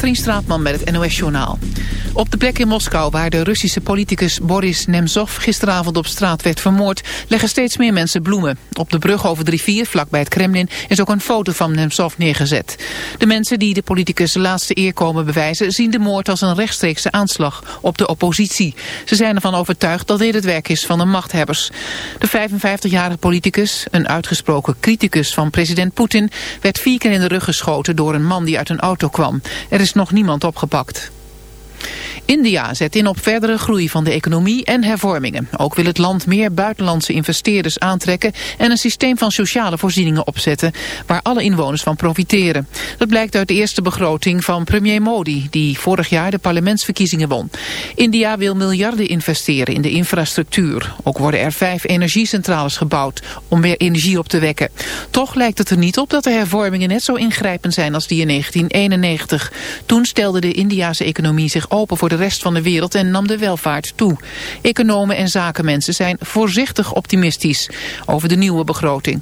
Katrien Straatman met het NOS-journaal. Op de plek in Moskou waar de Russische politicus Boris Nemtsov gisteravond op straat werd vermoord, leggen steeds meer mensen bloemen. Op de brug over de rivier, vlakbij het Kremlin, is ook een foto van Nemtsov neergezet. De mensen die de politicus laatste eer komen bewijzen, zien de moord als een rechtstreekse aanslag op de oppositie. Ze zijn ervan overtuigd dat dit het werk is van de machthebbers. De 55-jarige politicus, een uitgesproken criticus van president Poetin, werd vier keer in de rug geschoten door een man die uit een auto kwam. Nog niemand opgepakt. India zet in op verdere groei van de economie en hervormingen. Ook wil het land meer buitenlandse investeerders aantrekken en een systeem van sociale voorzieningen opzetten waar alle inwoners van profiteren. Dat blijkt uit de eerste begroting van premier Modi die vorig jaar de parlementsverkiezingen won. India wil miljarden investeren in de infrastructuur. Ook worden er vijf energiecentrales gebouwd om meer energie op te wekken. Toch lijkt het er niet op dat de hervormingen net zo ingrijpend zijn als die in 1991. Toen stelde de Indiase economie zich open voor de rest van de wereld en nam de welvaart toe. Economen en zakenmensen zijn voorzichtig optimistisch over de nieuwe begroting.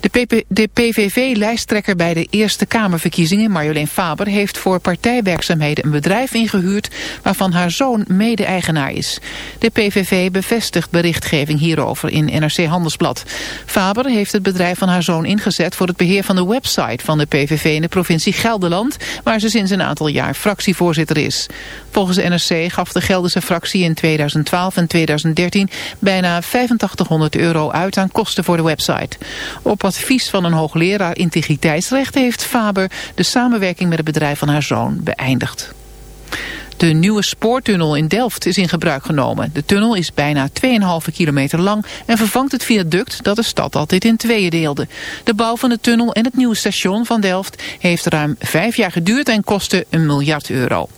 De, PVV-lijsttrekker bij de Eerste Kamerverkiezingen, Marjolein Faber, heeft voor partijwerkzaamheden een bedrijf ingehuurd waarvan haar zoon mede-eigenaar is. De PVV bevestigt berichtgeving hierover in NRC Handelsblad. Faber heeft het bedrijf van haar zoon ingezet voor het beheer van de website van de PVV in de provincie Gelderland, waar ze sinds een aantal jaar fractievoorzitter is. Volgens NRC gaf de Gelderse fractie in 2012 en 2013 bijna 8500 euro uit aan kosten voor de website. Op advies van een hoogleraar integriteitsrecht heeft Faber de samenwerking met het bedrijf van haar zoon beëindigd. De nieuwe spoortunnel in Delft is in gebruik genomen. De tunnel is bijna 2,5 kilometer lang en vervangt het viaduct dat de stad altijd in tweeën deelde. De bouw van de tunnel en het nieuwe station van Delft heeft ruim vijf jaar geduurd en kostte een miljard euro.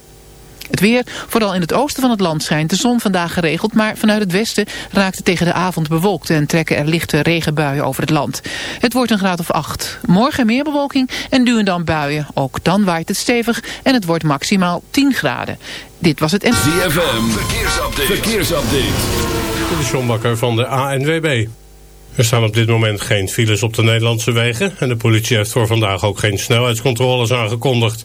Het weer, vooral in het oosten van het land schijnt de zon vandaag geregeld, maar vanuit het westen raakt het tegen de avond bewolkt en trekken er lichte regenbuien over het land. Het wordt een graad of 8. Morgen meer bewolking en nu en dan buien. Ook dan waait het stevig en het wordt maximaal 10 graden. Dit was het... ZFM, verkeersupdate. verkeersupdate. De John Bakker van de ANWB. Er staan op dit moment geen files op de Nederlandse wegen... en de politie heeft voor vandaag ook geen snelheidscontroles aangekondigd.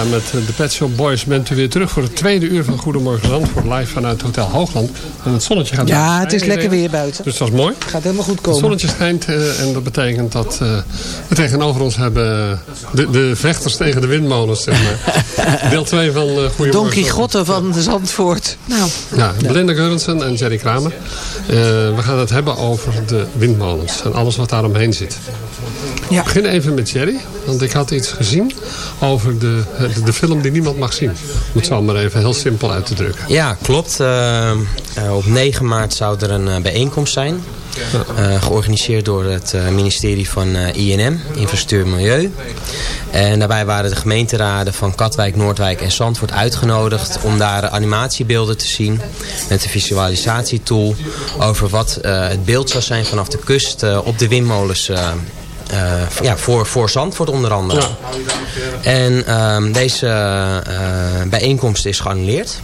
Ja, met eh, de Pet Shop Boys bent u weer terug voor het tweede uur van Goedemorgen Zandvoort. Live vanuit Hotel Hoogland. En het zonnetje gaat Ja, het is lekker weer. buiten. Dus dat is mooi. Gaat helemaal goed Het komen. zonnetje schijnt eh, en dat betekent dat eh, we tegenover ons hebben de, de vechters tegen de windmolens. Zeg maar. Deel 2 van uh, Don Goedemorgen Quixote van Zandvoort. Nou, Ja, Belinda Geurensen en Jerry Kramer. Eh, we gaan het hebben over de windmolens en alles wat daar omheen zit. Ja. Ik begin even met Jerry, want ik had iets gezien over de, de, de film die niemand mag zien. Om het zo maar even heel simpel uit te drukken. Ja, klopt. Eh, eh, op 9 maart zou er een eh, bijeenkomst zijn. Georganiseerd door het ministerie van INM, Infrastructuur en Milieu. En daarbij waren de gemeenteraden van Katwijk, Noordwijk en Zandvoort uitgenodigd om daar animatiebeelden te zien met een visualisatietool over wat het beeld zou zijn vanaf de kust op de windmolens ja, voor, voor Zandvoort onder andere. En ehm, deze eh, bijeenkomst is geannuleerd.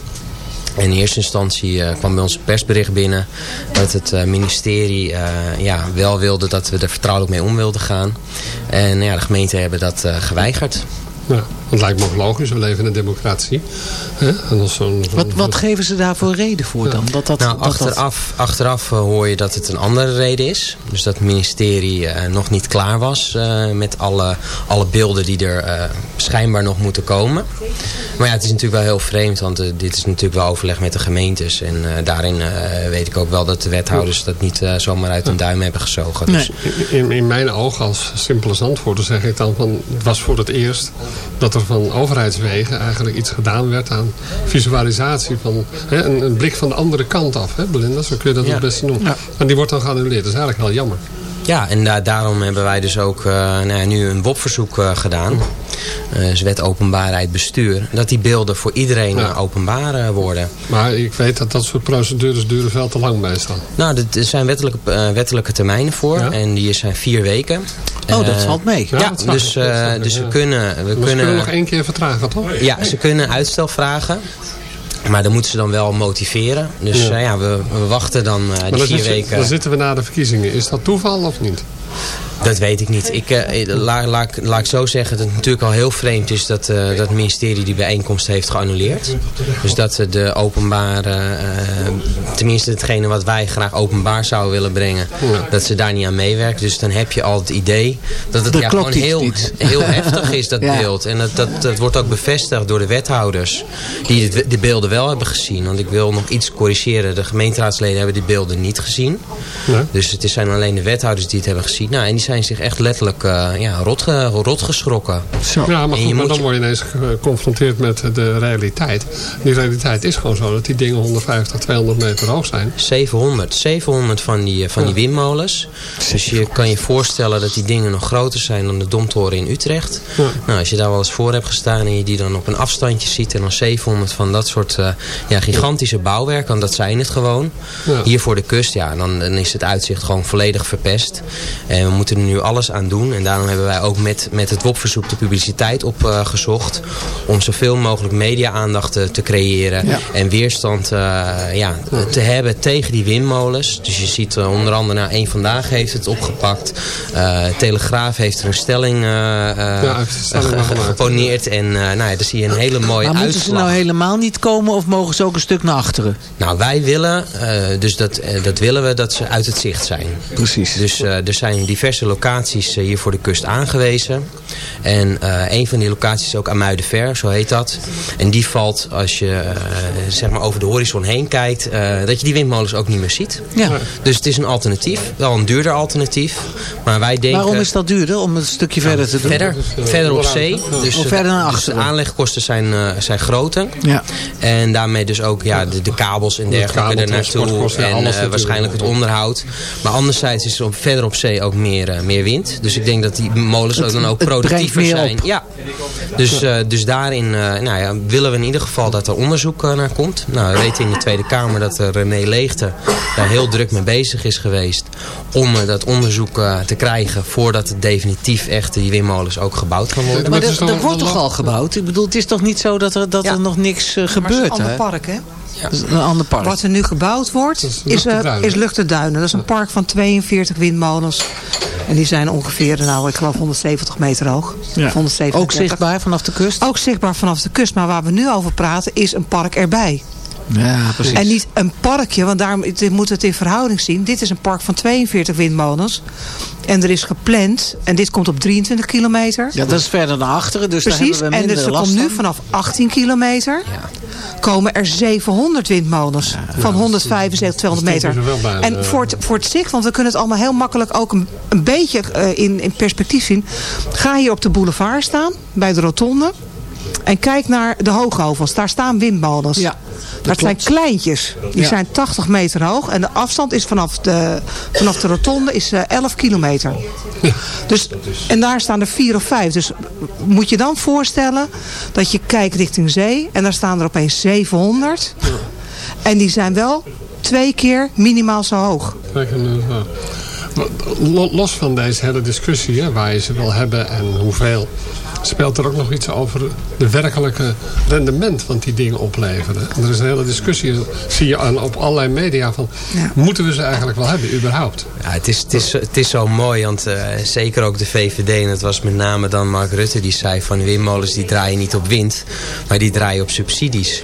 In eerste instantie eh, kwam bij ons een persbericht binnen dat het eh, ministerie eh, ja, wel wilde dat we er vertrouwelijk mee om wilden gaan. En ja, de gemeenten hebben dat eh, geweigerd. Ja, het lijkt me ook logisch, we leven in een democratie. Hè? En zo'n- wat, wat geven ze daarvoor reden voor dan? Dat, dat, Nou, dat, dat- achteraf, achteraf eh, hoor je dat het een andere reden is. Dus dat het ministerie eh, nog niet klaar was eh, met alle, alle beelden die er eh, schijnbaar nog moeten komen. Maar ja, het is natuurlijk wel heel vreemd, want dit is natuurlijk wel overleg met de gemeentes. En eh, daarin eh, weet ik ook wel dat de wethouders dat niet zomaar uit hun duim hebben gezogen. Dus, In, in mijn ogen als simpele zandvoorter zeg ik dan van... het was voor het eerst dat er van overheidswegen eigenlijk iets gedaan werd aan visualisatie. Van, hè, een, een blik van de andere kant af, hè, Belinda? Zo kun je dat Ja. het beste noemen. En die wordt dan geannuleerd. Dat is eigenlijk heel jammer. Ja, en da- daarom hebben wij dus ook eh, nou ja, nu een WOP-verzoek eh, gedaan. Eh dus wet openbaarheid bestuur. Dat die beelden voor iedereen Ja. openbaar worden. Maar ik weet dat dat soort procedures duren veel te lang meestal. Nou, dit- er zijn wettelijke, wettelijke termijnen voor. Ja. En die zijn vier weken. Oh, dat Eh, valt mee. Ja, dus, ik, eh, dus ja. we kunnen... We Maar ze kunnen kunnen nog één keer vertragen, toch? ja, ze kunnen uitstel vragen. Maar dan moeten ze dan wel motiveren. Dus Ja. ja, ja we, we wachten dan eh, Maar die vier zit weken. dan zitten we na de verkiezingen. Is dat toeval of niet? Dat weet ik niet. Ik, eh, laat, laat, laat ik zo zeggen dat het natuurlijk al heel vreemd is dat, eh, dat het ministerie die bijeenkomst heeft geannuleerd. Dus dat eh, de openbare, eh, tenminste hetgene wat wij graag openbaar zouden willen brengen, dat ze daar niet aan meewerken. Dus dan heb je al het idee dat het ja, gewoon heel, heel heftig is, dat Ja. beeld. En dat, dat, dat wordt ook bevestigd door de wethouders die de beelden wel hebben gezien. Want ik wil nog iets corrigeren. De gemeenteraadsleden hebben die beelden niet gezien. Nee. Dus het zijn alleen de wethouders die het hebben gezien. Nou, en die zijn zich echt letterlijk eh, ja, rot, rot geschrokken. Zo. Ja, maar, goed, maar dan je- word je ineens geconfronteerd met de realiteit. Die realiteit is gewoon zo dat die dingen 150, 200 meter hoog zijn. 700. 700 van die, eh, van die windmolens. Dus je kan je voorstellen dat die dingen nog groter zijn dan de Domtoren in Utrecht. Ja. Nou, als je daar wel eens voor hebt gestaan en je die dan op een afstandje ziet... en dan 700 van dat soort eh, ja, gigantische bouwwerken, want dat zijn het gewoon. Ja. Hier voor de kust, ja, dan, dan is het uitzicht gewoon volledig verpest. En we moeten er nu alles aan doen. En daarom hebben wij ook met, met het WOP-verzoek de publiciteit opgezocht... om zoveel mogelijk media-aandacht te, te creëren... Ja. en weerstand eh, ja, te hebben tegen die windmolens. Dus je ziet eh, onder andere, nou, één Vandaag heeft het opgepakt. Eh, Telegraaf heeft er een stelling, eh, eh, geponeerd. En eh, nou ja, daar zie je een hele mooie Maar moeten ze nou helemaal niet komen of mogen ze ook een stuk naar achteren? Nou, wij willen, eh, dus dat, eh, dat willen we, dat ze uit het zicht zijn. Precies. Dus eh, er zijn diverse locaties eh, hier voor de kust aangewezen. En eh, een van die locaties is ook Amuidenver, zo heet dat. En die valt, als je eh, zeg maar over de horizon heen kijkt, eh, dat je die windmolens ook niet meer ziet. Ja. Dus het is een alternatief, wel een duurder alternatief. Maar wij denken... Waarom is dat duurder? Om het een stukje verder te doen? Verder, verder op zee. Dus, Of verder naar dus de achteren. aanlegkosten zijn, eh, zijn groter. Ja. En daarmee dus ook ja, de, de kabels en dergelijke kabel, er naartoe. transportkosten, ja, En eh, natuurlijk. waarschijnlijk het onderhoud. Maar anderzijds is er op, verder op zee ook meer, meer wind. Dus ik denk dat die molens ook dan ook productiever meer zijn. op. Ja. Dus, eh, dus daarin eh, nou ja, willen we in ieder geval dat er onderzoek eh, naar komt. Nou, we weten in de Tweede Kamer dat eh, René Leegte daar heel druk mee bezig is geweest. Om eh, dat onderzoek eh, te krijgen voordat het definitief echt die windmolens ook gebouwd gaan worden. Maar dat er, wordt toch al gebouwd? Ik bedoel, het is toch niet zo dat er, dat Ja. er nog niks eh, Maar het is gebeurt? een ander park, hè? Dat is een ander park. Wat er nu gebouwd wordt, is is, eh, Luchterduinen. is Luchterduinen. Dat is een park van 42 windmolens. En die zijn ongeveer, nou ik geloof 170 meter hoog. Ja. Of 137. Ook zichtbaar vanaf de kust? Ook zichtbaar vanaf de kust. Maar waar we nu over praten is een park erbij. Ja, precies. En niet een parkje, want daar moet het in verhouding zien. Dit is een park van 42 windmolens. En er is gepland, en dit komt op 23 kilometer. Ja, dat is verder naar achteren, dus Precies, daar hebben we en dus er komt nu van. vanaf 18 kilometer komen er 700 windmolens van 175, 200 Dat meter. er bij, En voor het, voor het zicht, want we kunnen het allemaal heel makkelijk ook een, een beetje eh, in, in perspectief zien. Ga hier op de boulevard staan, bij de rotonde. En kijk naar de hoogovens. Daar staan windmolens. Ja, dat zijn kleintjes. Die Ja. zijn 80 meter hoog. En de afstand is vanaf de, vanaf de rotonde is eh, 11 kilometer. Dus, en daar staan er vier of vijf. Dus moet je dan voorstellen dat je kijkt richting zee. En daar staan er opeens 700. En die zijn wel twee keer minimaal zo hoog. Eh, Los van deze hele discussie, hè, waar je ze wil hebben en hoeveel, speelt er ook nog iets over de werkelijke rendement wat die dingen opleveren. En er is een hele discussie, zie je aan, op allerlei media, van Ja. moeten we ze eigenlijk wel hebben, überhaupt? Ja, het, is, het, is, het is zo mooi, want eh, zeker ook de VVD, en het was met name dan Mark Rutte, die zei van windmolens die draaien niet op wind, maar die draaien op subsidies.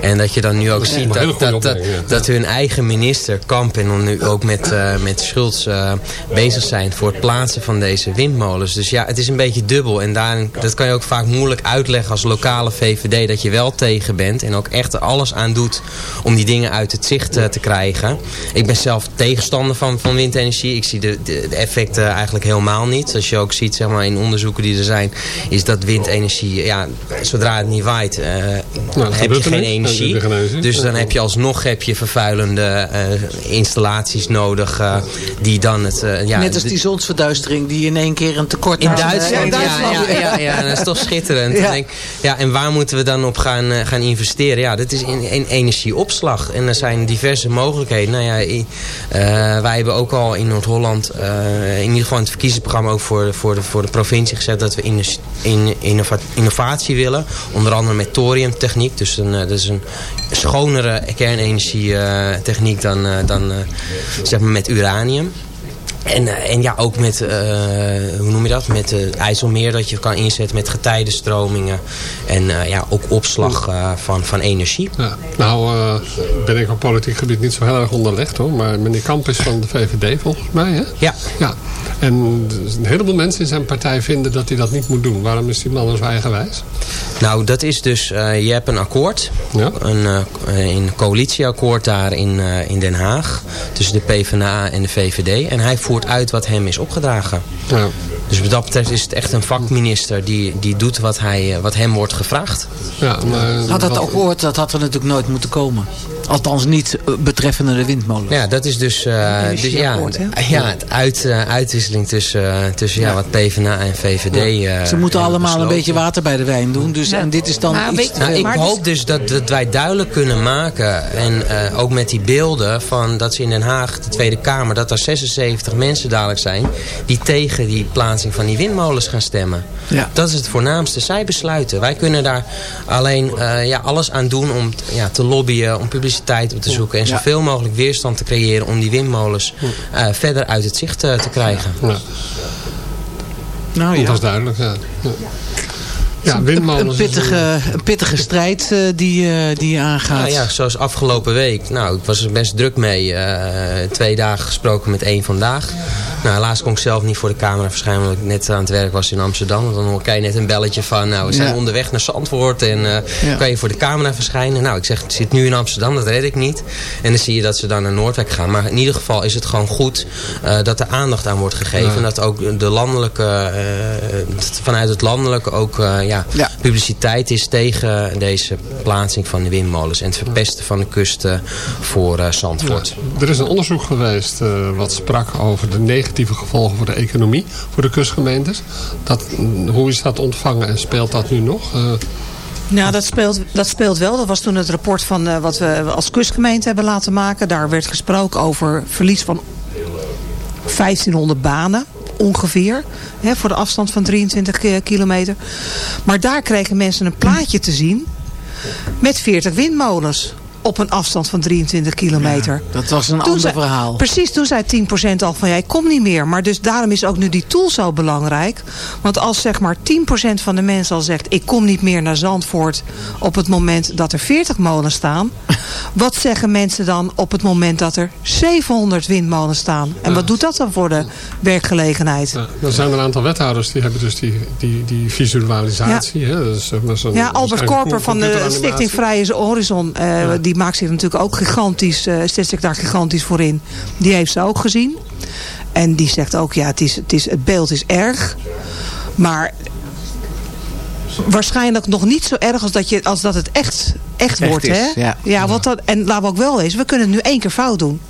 En dat je dan nu ook ziet dat, dat, dat, dat hun eigen minister, Kamp, en dan nu ook met, eh met Schultz eh, bezig zijn voor het plaatsen van deze windmolens. Dus ja, het is een beetje dubbel. En daarin, dat kan je ook vaak moeilijk uitleggen als lokale VVD, dat je wel tegen bent en ook echt alles aan doet om die dingen uit het zicht eh, te krijgen. Ik ben zelf tegenstander van, van windenergie. Ik zie de, de, de effecten eigenlijk helemaal niet. Als je ook ziet zeg maar, in onderzoeken die er zijn, is dat windenergie, ja, zodra het niet waait, eh, heb je geen energie. Energie. Dus dan heb je alsnog heb je vervuilende eh, installaties nodig eh, die dan het... eh, ja, Net als die zonsverduistering die in één keer een tekort in had. Duitsland, ja, ja, ja, ja, dat is toch schitterend. Ja. Denk, ja, en waar moeten we dan op gaan, eh, gaan investeren? Ja, dat is in, in energieopslag. En er zijn diverse mogelijkheden. Nou ja, eh, wij hebben ook al in Noord-Holland, eh, in ieder geval in het verkiezingsprogramma ook voor, de- voor, de, voor de provincie gezet dat we in, in, innova- innovatie willen. Onder andere met thoriumtechniek. Dus een, dat is een schonere kernenergietechniek dan, eh, dan eh, zeg maar met uranium. En, eh, en ja, ook met, hoe noem je dat? Met eh IJsselmeer dat je kan inzetten met getijdenstromingen. En ja, ook opslag van, van energie. Ja. Nou ben ik op politiek gebied niet zo heel erg onderlegd hoor. Maar meneer Kamp is van de VVD volgens mij hè? Ja. ja. En een heleboel mensen in zijn partij vinden dat hij dat niet moet doen. Waarom is die man zo eigenwijs? Nou, dat is dus, eh, je hebt een akkoord. Ja. Een, eh, een coalitieakkoord daar in, eh, in Den Haag. Tussen de PvdA en de VVD. En hij voert uit wat hem is opgedragen. Ja. Dus wat dat betreft is het echt een vakminister die, die doet wat, hij, wat hem wordt gevraagd. Ja, maar, Had dat wat- akkoord, dat had er natuurlijk nooit moeten komen. Althans niet eh, betreffende de windmolen. Ja, dat is dus, eh, dus ja, ja, het uit, eh, uitwisseling tussen, tussen ja. wat PvdA en VVD. eh, Ze moeten allemaal een beetje water bij de wijn doen. Dus, En dit is dan Maar iets weet- te Nou, ik Maar hoop dus dat, dat wij duidelijk kunnen maken, en eh, ook met die beelden, van dat ze in Den Haag, de Tweede Kamer, dat er 76 mensen dadelijk zijn die tegen die plaatsing van die windmolens gaan stemmen. Ja. Dat is het voornaamste. Zij besluiten. Wij kunnen daar alleen eh, ja, alles aan doen om t- ja, te lobbyen, om publiciteit op te zoeken en Ja. zoveel mogelijk weerstand te creëren om die windmolens eh, verder uit het zicht eh, te krijgen. Ja, nou, ja. dat is duidelijk. Ja, ja. Een, pittige, een pittige strijd eh, die, eh, die je aangaat. Nou ja, zoals afgelopen week. Nou, ik was er best druk mee. Eh, twee dagen gesproken met één vandaag. Nou, helaas kon ik zelf niet voor de camera verschijnen... omdat ik net aan het werk was in Amsterdam. Want dan krijg je net een belletje van... nou, we zijn Ja. onderweg naar Zandvoort en kan je voor de camera verschijnen? Nou, ik zeg, ik zit nu in Amsterdam, dat red ik niet. En dan zie je dat ze dan naar Noordwijk gaan. Maar in ieder geval is het gewoon goed dat er aandacht aan wordt gegeven. En dat ook de landelijke... vanuit het landelijke ook eh, ja, Ja. publiciteit is tegen deze plaatsing van de windmolens en het verpesten van de kusten voor eh, Zandvoort. Er is een onderzoek geweest eh, wat sprak over de negatieve gevolgen voor de economie, voor de kustgemeentes. Dat, mm, hoe is dat ontvangen en speelt dat nu nog? Eh, Nou, dat speelt, dat speelt wel. Dat was toen het rapport van eh, wat we als kustgemeente hebben laten maken. Daar werd gesproken over verlies van 1500 banen ongeveer. Hè, voor de afstand van 23 ki- kilometer. Maar daar kregen mensen een plaatje te zien met 40 windmolens op een afstand van 23 kilometer. Dat was een Toen ander zei- verhaal. Precies, toen zei 10% al van ja, ik kom niet meer. Maar dus daarom is ook nu die tool zo belangrijk. Want als zeg maar 10% van de mensen al zegt... ik kom niet meer naar Zandvoort op het moment dat er 40 molens staan... wat zeggen mensen dan op het moment dat er 700 windmolens staan? En wat doet dat dan voor de werkgelegenheid? Ja, er zijn een aantal wethouders die hebben dus die, die, die visualisatie. Hè? Dus, zeg maar zo'n- Ja, Albert Korper van de. Stichting Vrije Horizon... eh, die maakt zich natuurlijk ook gigantisch... eh zet zich daar gigantisch voor in. Die heeft ze ook gezien. En die zegt ook, ja, het, is, het, is, het beeld is erg. Maar waarschijnlijk nog niet zo erg als dat, je, als dat het echt, echt, Echt wordt. is, hè? ja. want dat, en laten we ook wel wezen, we kunnen het nu één keer fout doen.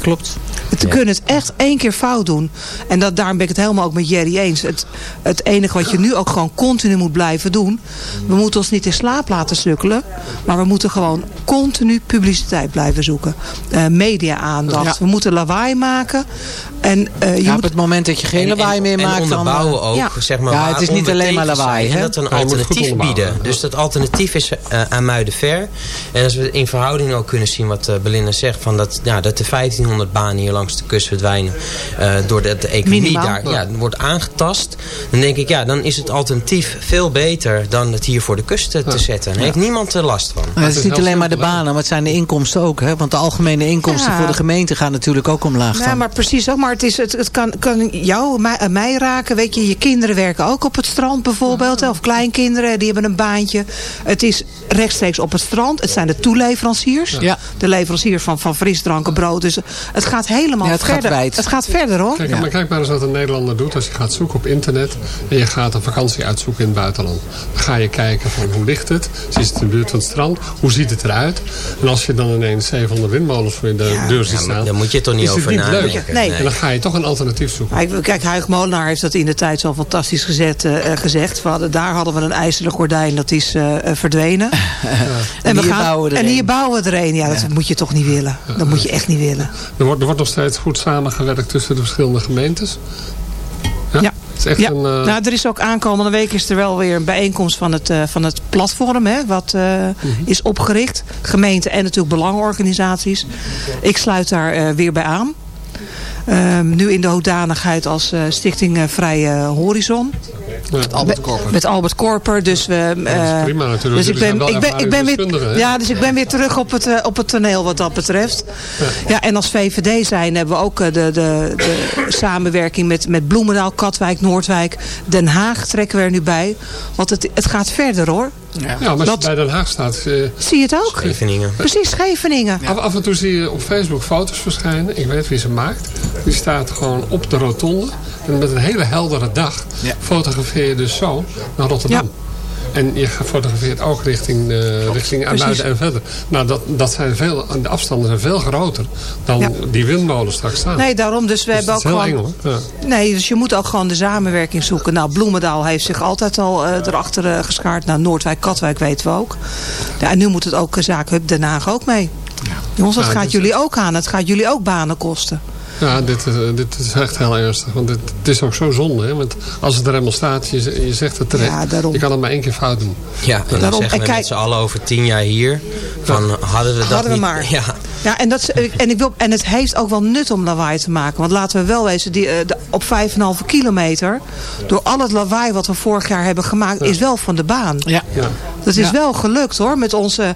Klopt. We kunnen het echt één keer fout doen. En dat, daarom ben ik het helemaal ook met Jerry eens. Het, het enige wat je nu ook gewoon continu moet blijven doen. We moeten ons niet in slaap laten sukkelen. Maar we moeten gewoon continu publiciteit blijven zoeken. Eh, media aandacht. Ja. We moeten lawaai maken. En eh, je Ja, op moet... het moment dat je geen En- lawaai en- meer en maakt... dan, onderbouwen eh, ook, ja. zeg maar, Ja, het is niet alleen maar lawaai, zijn hè? En dat een moet alternatief bieden. Dus dat alternatief is eh, aan Muidenver. En als we in verhouding ook kunnen zien wat eh, Belinda zegt... Van dat, ja, dat de 1500 banen hier langs de kust verdwijnen... eh, doordat de economie Minimaal. daar ja, wordt aangetast... dan denk ik, ja, dan is het alternatief veel beter... dan het hier voor de kust eh, te zetten. Daar heeft niemand er last van. Maar het is niet alleen maar de banen, maar het zijn de inkomsten ook. Hè? Want de algemene inkomsten Ja. voor de gemeente gaan natuurlijk ook omlaag. Ja, dan. maar precies ook. Maar het, is, het, het kan, kan jou, mij, eh, mij raken. Weet je, je kinderen werken ook op het strand bijvoorbeeld. Of kleinkinderen, die hebben een baantje. Het is rechtstreeks op het strand. Het zijn de toeleveranciers. Ja. De leveranciers van, van frisdranken, brood. Dus het gaat helemaal Ja, het gaat verder. wijd. Het gaat verder hoor. Kijk, Ja. maar kijk maar eens wat een Nederlander doet als je gaat zoeken op internet en je gaat een vakantie uitzoeken in het buitenland. Dan ga je kijken van hoe ligt het? Is het in de buurt van het strand? Hoe ziet het eruit? En als je dan ineens 700 windmolens voor je de deur ziet staan. daar moet je toch niet is het over niet nadenken. leuk. Nee. En dan ga je toch een alternatief zoeken. Kijk, Huig Molenaar heeft dat in de tijd zo fantastisch gezet, eh, eh, gezegd. We hadden, daar hadden we een ijzeren gordijn, dat is eh, verdwenen. En hier bouwen we er en hier bouwen we er een. Ja, dat moet je toch niet willen. Dat moet je echt niet willen. Er wordt, er wordt nog steeds goed samengewerkt tussen de verschillende gemeentes. Ja. Ja. Het is echt Ja, een... eh, nou, er is ook aankomende week is er wel weer een bijeenkomst van het, eh, van het platform. Hè, wat eh, Mhm. is opgericht. Gemeenten en natuurlijk belangenorganisaties. Ik sluit daar weer bij aan. Ehm, nu in de hoedanigheid als Stichting Vrije Horizon. Albert Korper. Met Albert Korper. Dus, we, eh, prima natuurlijk. Dus ik ben, ik ben, ik ben weer, ja, dus ik ben weer terug op het, eh, op het toneel wat dat betreft. Ja. en als VVD zijn hebben we ook eh, de, de, de samenwerking met, met Bloemendaal, Katwijk, Noordwijk. Den Haag trekken we er nu bij. Want het, het gaat verder hoor. ja, maar als dat- je bij Den Haag staat... eh, Zie je het ook? Scheveningen. Precies, Scheveningen. Af, af en toe zie je op Facebook foto's verschijnen. Ik weet wie ze maakt. Die staat gewoon op de rotonde. En met een hele heldere dag Ja. fotografeer je dus zo naar Rotterdam. En je fotografeert ook richting, eh richting Amuiden en verder. Nou, dat, dat zijn veel, de afstanden zijn veel groter dan Ja. die windmolens straks staan. Nee, daarom. Dus we Dus hebben ook is heel gewoon... eng hoor. Ja. Nee, dus je moet ook gewoon de samenwerking zoeken. Nou, Bloemendaal heeft zich altijd al eh, erachter eh, geschaard. Nou, Noordwijk, Katwijk weten we ook. Ja, en nu moet het ook uh, Zakenhub Den Haag ook mee. Jongens, dat Ja, gaat dit- jullie ook aan. Het gaat jullie ook banen kosten. Ja, dit, is- dit is echt heel ernstig. Want dit, het is ook zo zonde. Hè? Want als het er eenmaal staat, je, je zegt het terecht. Ja, daarom. Je kan het maar één keer fout doen. Ja, en dan Daarom, zeggen en we kijk- met z'n allen over tien jaar hier... van hadden we dat Hadden we niet... maar. Ja, Ja, en, dat, en, ik wil, en het heeft ook wel nut om lawaai te maken. Want laten we wel wezen, die, eh, de, op 5,5 kilometer... door al het lawaai wat we vorig jaar hebben gemaakt... is wel van de baan. Ja. Ja. Dat is Ja. wel gelukt hoor, met onze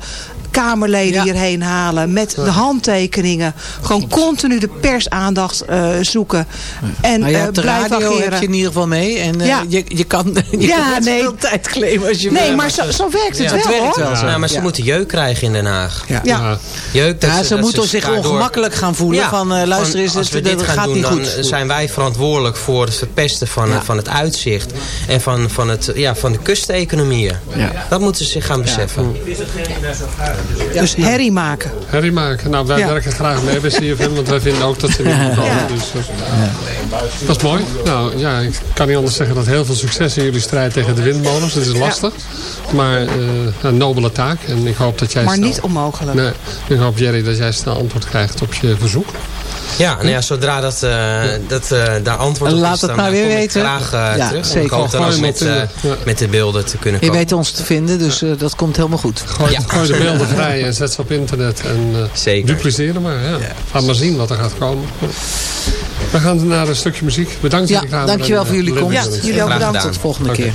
Kamerleden Ja. hierheen halen. Met de handtekeningen. Gewoon continu de persaandacht eh, zoeken. En Maar je eh, hebt de blijven radio ageren. heb je in ieder geval mee. En eh, Ja. je, je kan, je Ja, kan nee. veel tijd claimen als je Nee, wil. maar zo, zo werkt het Ja, het wel werkt hoor. wel zo. Ja, maar ze Ja. moeten jeuk krijgen in Den Haag. Ja. Ja. Jeuk, dat Ja, ze dat moeten zich ongemakkelijk gaan voelen. Ja, van, eh, luister eens, als het, we dit gaan gaat doen, niet dan goed. zijn wij verantwoordelijk voor het verpesten van, Ja. van het uitzicht. En van, van, het, ja, van de kusteconomieën. Ja. Dat moeten ze zich gaan beseffen. Dus herrie maken. Herrie maken. Nou, wij Ja. werken graag mee bij CFM, want wij vinden ook dat ze moeten komen. Ja. Dus, Dat is mooi. Nou ja, ik kan niet anders zeggen dat heel veel succes in jullie strijd tegen de windmolens. Het is lastig, maar eh, een nobele taak. En ik hoop dat jij Maar snel- niet onmogelijk. Nee, ik hoop Jerry dat jij snel antwoord krijgt op je verzoek. Ja, nou ja hm? zodra dat, eh, dat, eh, daar antwoord op Laat is, dan het nou eh, weer weten. ja, terug. Zeker. Ik hoop dan met, de beelden te kunnen komen. Je weet ons te vinden, dus dat komt helemaal goed. Gooi, de beelden vrij en zet ze op internet. En, zeker. Dupliceren maar. Ja. Ga maar zien wat er gaat komen. We gaan naar een stukje muziek. Bedankt ja, jullie. Dankjewel voor jullie komst. jullie ook bedankt. Tot de volgende keer.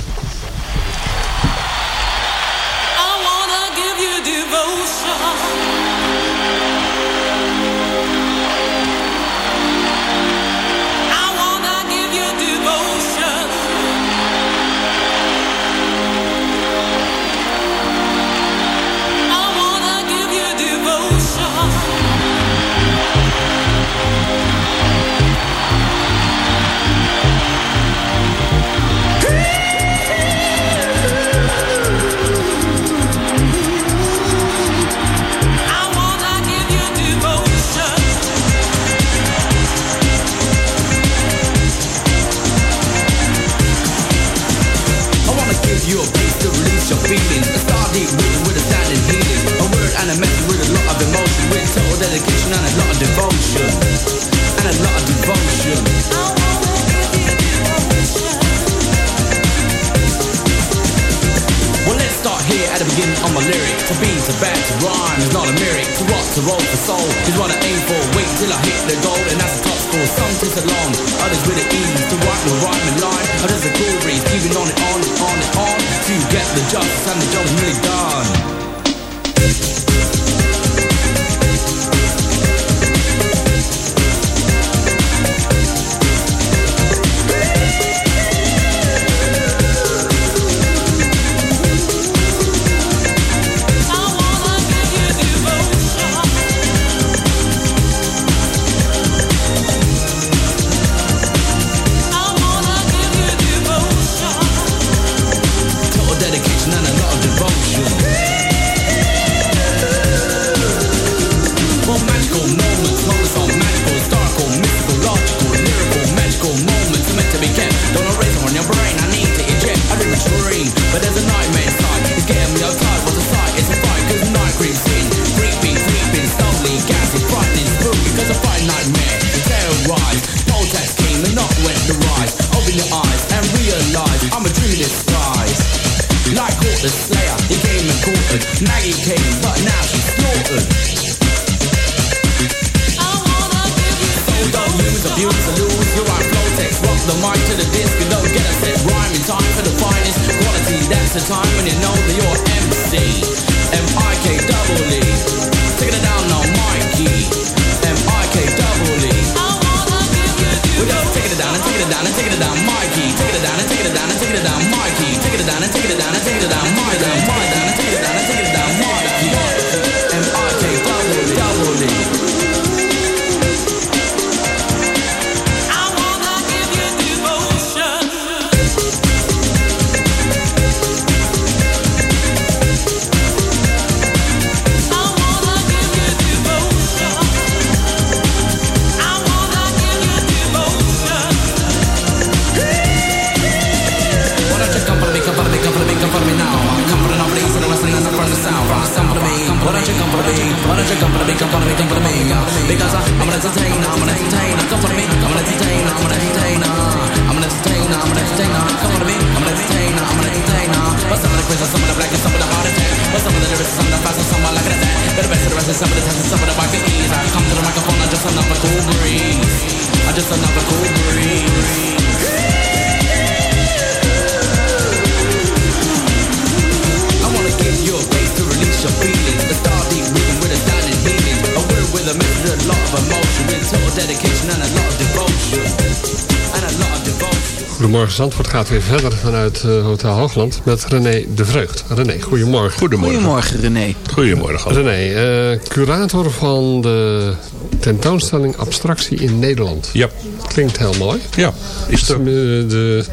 Goedemorgen Zandvoort gaat weer verder vanuit eh, Hotel Hoogland met René de Vreugd. René, goedemorgen. Goedemorgen. Goedemorgen René. Goedemorgen. René, uh, curator van de tentoonstelling Abstractie in Nederland. Ja. Klinkt heel mooi. Ja. Is dat eh, de,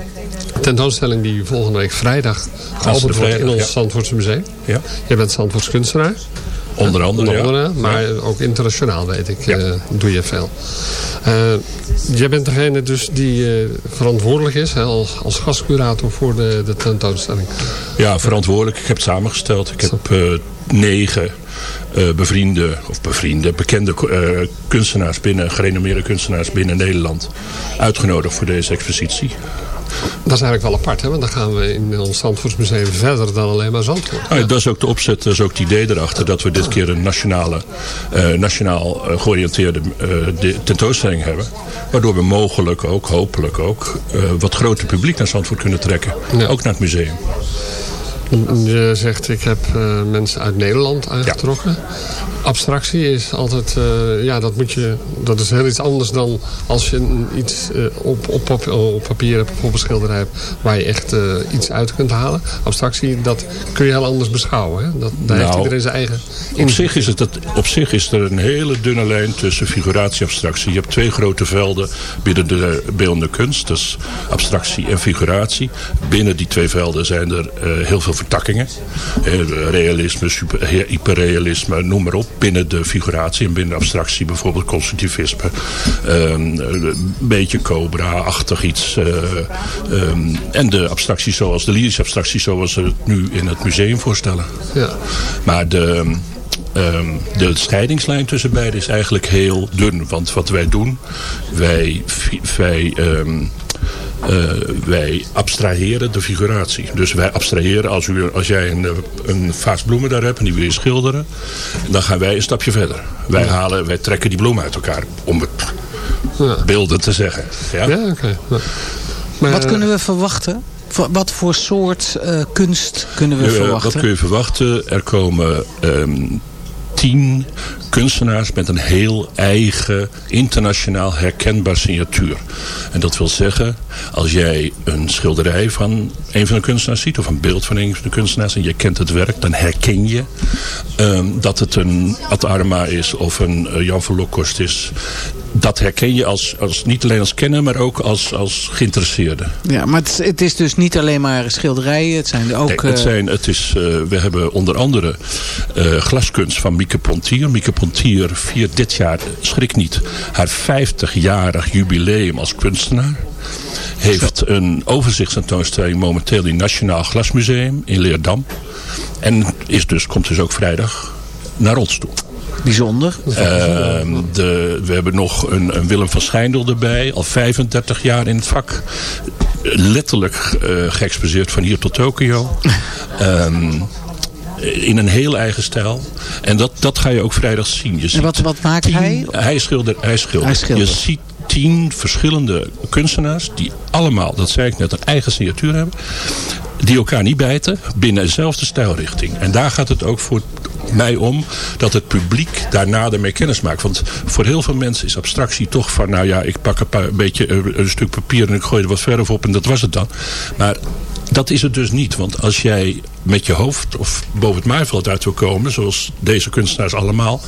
tentoonstelling die volgende week vrijdag geopend wordt in ons ja. Zandvoortse museum. Ja. Jij bent Zandvoorts kunstenaar. Onder andere, ja. Maar ook internationaal weet ik, eh, doe je veel. Eh, jij bent degene dus die eh, verantwoordelijk is hè, als, als gastcurator voor de, de tentoonstelling. Ja, verantwoordelijk. Ik heb het samengesteld. Ik heb negen bevriende, of bevriende, bekende kunstenaars binnen, gerenommeerde kunstenaars binnen Nederland uitgenodigd voor deze expositie. Dat is eigenlijk wel apart, hè? want dan gaan we in ons Zandvoortsmuseum verder dan alleen maar Zandvoort. Ja, dat is ook de opzet, dat is ook het idee erachter dat we dit keer een nationale, eh, nationaal eh, georiënteerde de- tentoonstelling hebben. Waardoor we mogelijk ook, hopelijk ook, wat groter publiek naar Zandvoort kunnen trekken. Ook naar het museum. Je zegt, ik heb eh, mensen uit Nederland aangetrokken. Abstractie is altijd, eh, ja, dat, moet je, dat is heel iets anders dan als je iets eh, op, op, op papier hebt of op een schilderij hebt waar je echt iets uit kunt halen. Abstractie, dat kun je heel anders beschouwen. Hè? Dat, daar heeft Nou, iedereen zijn eigen Op zich, is het, het- op zich is er een hele dunne lijn tussen figuratie en abstractie. Je hebt twee grote velden binnen de beeldende kunst. Dus abstractie en figuratie. Binnen die twee velden zijn er heel veel vertakkingen. Realisme, super, hyperrealisme, noem maar op. Binnen de figuratie en binnen de abstractie bijvoorbeeld constructivisme. Ehm, een beetje cobra-achtig iets. eh, ehm, en de abstractie zoals, de lyrische abstractie zoals we het nu in het museum voorstellen. Ja. Maar de, ehm, de scheidingslijn tussen beiden is eigenlijk heel dun. Want wat wij doen, wij, wij, eh, wij abstraheren de figuratie. Dus wij abstraheren, als, u, als jij een, eh, een vaas bloemen daar hebt en die wil je schilderen, dan gaan wij een stapje verder. Wij, halen, wij trekken die bloemen uit elkaar, om het beelden te zeggen. Ja, Ja. Maar, Wat kunnen we verwachten? Wat voor soort eh, kunst kunnen we Eh, verwachten? Wat kun je verwachten? Er komen ehm, tien kunstenaars met een heel eigen internationaal herkenbaar signatuur. En dat wil zeggen, als jij een schilderij van een van de kunstenaars ziet... of een beeld van een van de kunstenaars en je kent het werk... dan herken je ehm, dat het een Ad Arma is of een eh, Jan van Lokkorst is. Dat herken je als, als, niet alleen als kenner, maar ook als, als geïnteresseerde. Ja, maar het, is- het is dus niet alleen maar schilderijen. Het zijn er ook... Het eh, zijn, het is, eh, we hebben onder andere eh, glaskunst van Mieke Pontier. Mieke Pontier viert dit jaar, schrik niet, haar 50-jarig jubileum als kunstenaar. Heeft een overzichtstentoonstelling momenteel in het Nationaal Glasmuseum in Leerdam. En is dus, komt dus ook vrijdag naar ons toe. Bijzonder. Ehm, de, we hebben nog een, een Willem van Schijndel erbij. Al 35 jaar in het vak. Letterlijk eh geëxposeerd van hier tot Tokio. Ehm, in een heel eigen stijl. En dat, dat ga je ook vrijdag zien. Je ziet wat, wat maakt tien- hij? Hij schildert. Hij schildert. Hij schildert. Je ziet tien verschillende kunstenaars die allemaal, dat zei ik net, een eigen signatuur hebben. Die elkaar niet bijten binnen dezelfde stijlrichting. En daar gaat het ook voor mij om dat het publiek daar nader mee kennis maakt. Want voor heel veel mensen is abstractie toch van... nou ja, ik pak een, paar, een beetje een, een stuk papier en ik gooi er wat verf op en dat was het dan. Maar dat is het dus niet. Want als jij met je hoofd of boven het maaiveld uit wil komen... zoals deze kunstenaars allemaal...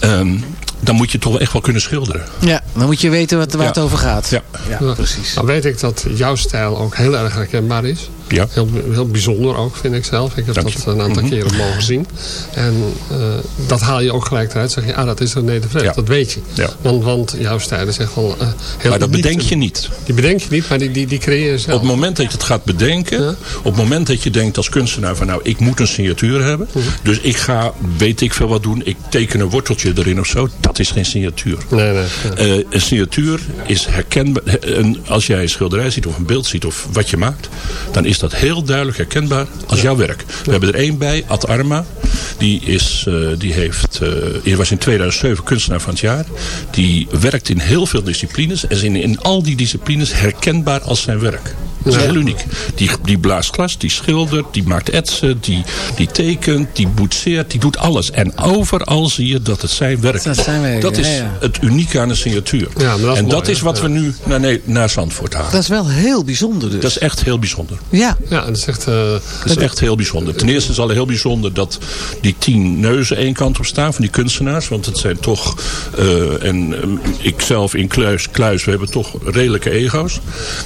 ehm, dan moet je toch wel echt wel kunnen schilderen. Ja, dan moet je weten wat, waar Ja. het over gaat. Ja. Ja. precies. Nou weet ik dat jouw stijl ook heel erg herkenbaar is. Ja. Heel, heel bijzonder ook, vind ik zelf. Ik heb Dank je. dat een aantal Mhm. keren mogen zien. En eh, dat haal je ook gelijk eruit. zeg je, ah, dat is René de. Ja. Dat weet je. Ja. Want, want jouw stijl is echt wel eh, heel Maar dat uniek. bedenk je niet. Die bedenk je niet, maar die, die, die creëer je zelf. Op het moment dat je het gaat bedenken, op het moment dat je denkt als kunstenaar van nou ik moet een signatuur hebben. Mhm. Dus ik ga weet ik veel wat doen, ik teken een worteltje erin of zo. Dat is geen signatuur. Nee, nee. Eh, een signatuur is herkenbaar. Een, als jij een schilderij ziet of een beeld ziet of wat je maakt, dan is dat heel duidelijk herkenbaar als jouw werk. We hebben er één bij, Ad Arma. Die, is, eh, die heeft, die was in 2007 kunstenaar van het jaar. Die werkt in heel veel disciplines. En is in, in al die disciplines herkenbaar als zijn werk. Dat is Ja. heel uniek. Die, die blaast glas, die schildert, die maakt etsen, die, die tekent, die boetseert, die doet alles. En overal zie je dat het zijn werk Dat is. zijn werk, Dat is ja, ja. het unieke aan een signatuur. Ja, dat en mooi, dat is wat Ja. we nu naar, nee, naar Zandvoort halen. Dat is wel heel bijzonder dus. Dat is echt heel bijzonder. Ja, Ja, dat is echt... eh, Dat is echt heel bijzonder. Ten eerste is al heel bijzonder dat die tien neuzen één kant op staan van die kunstenaars. Want het zijn toch, eh, en eh, ik zelf in Kluis, Kluis, we hebben toch redelijke ego's.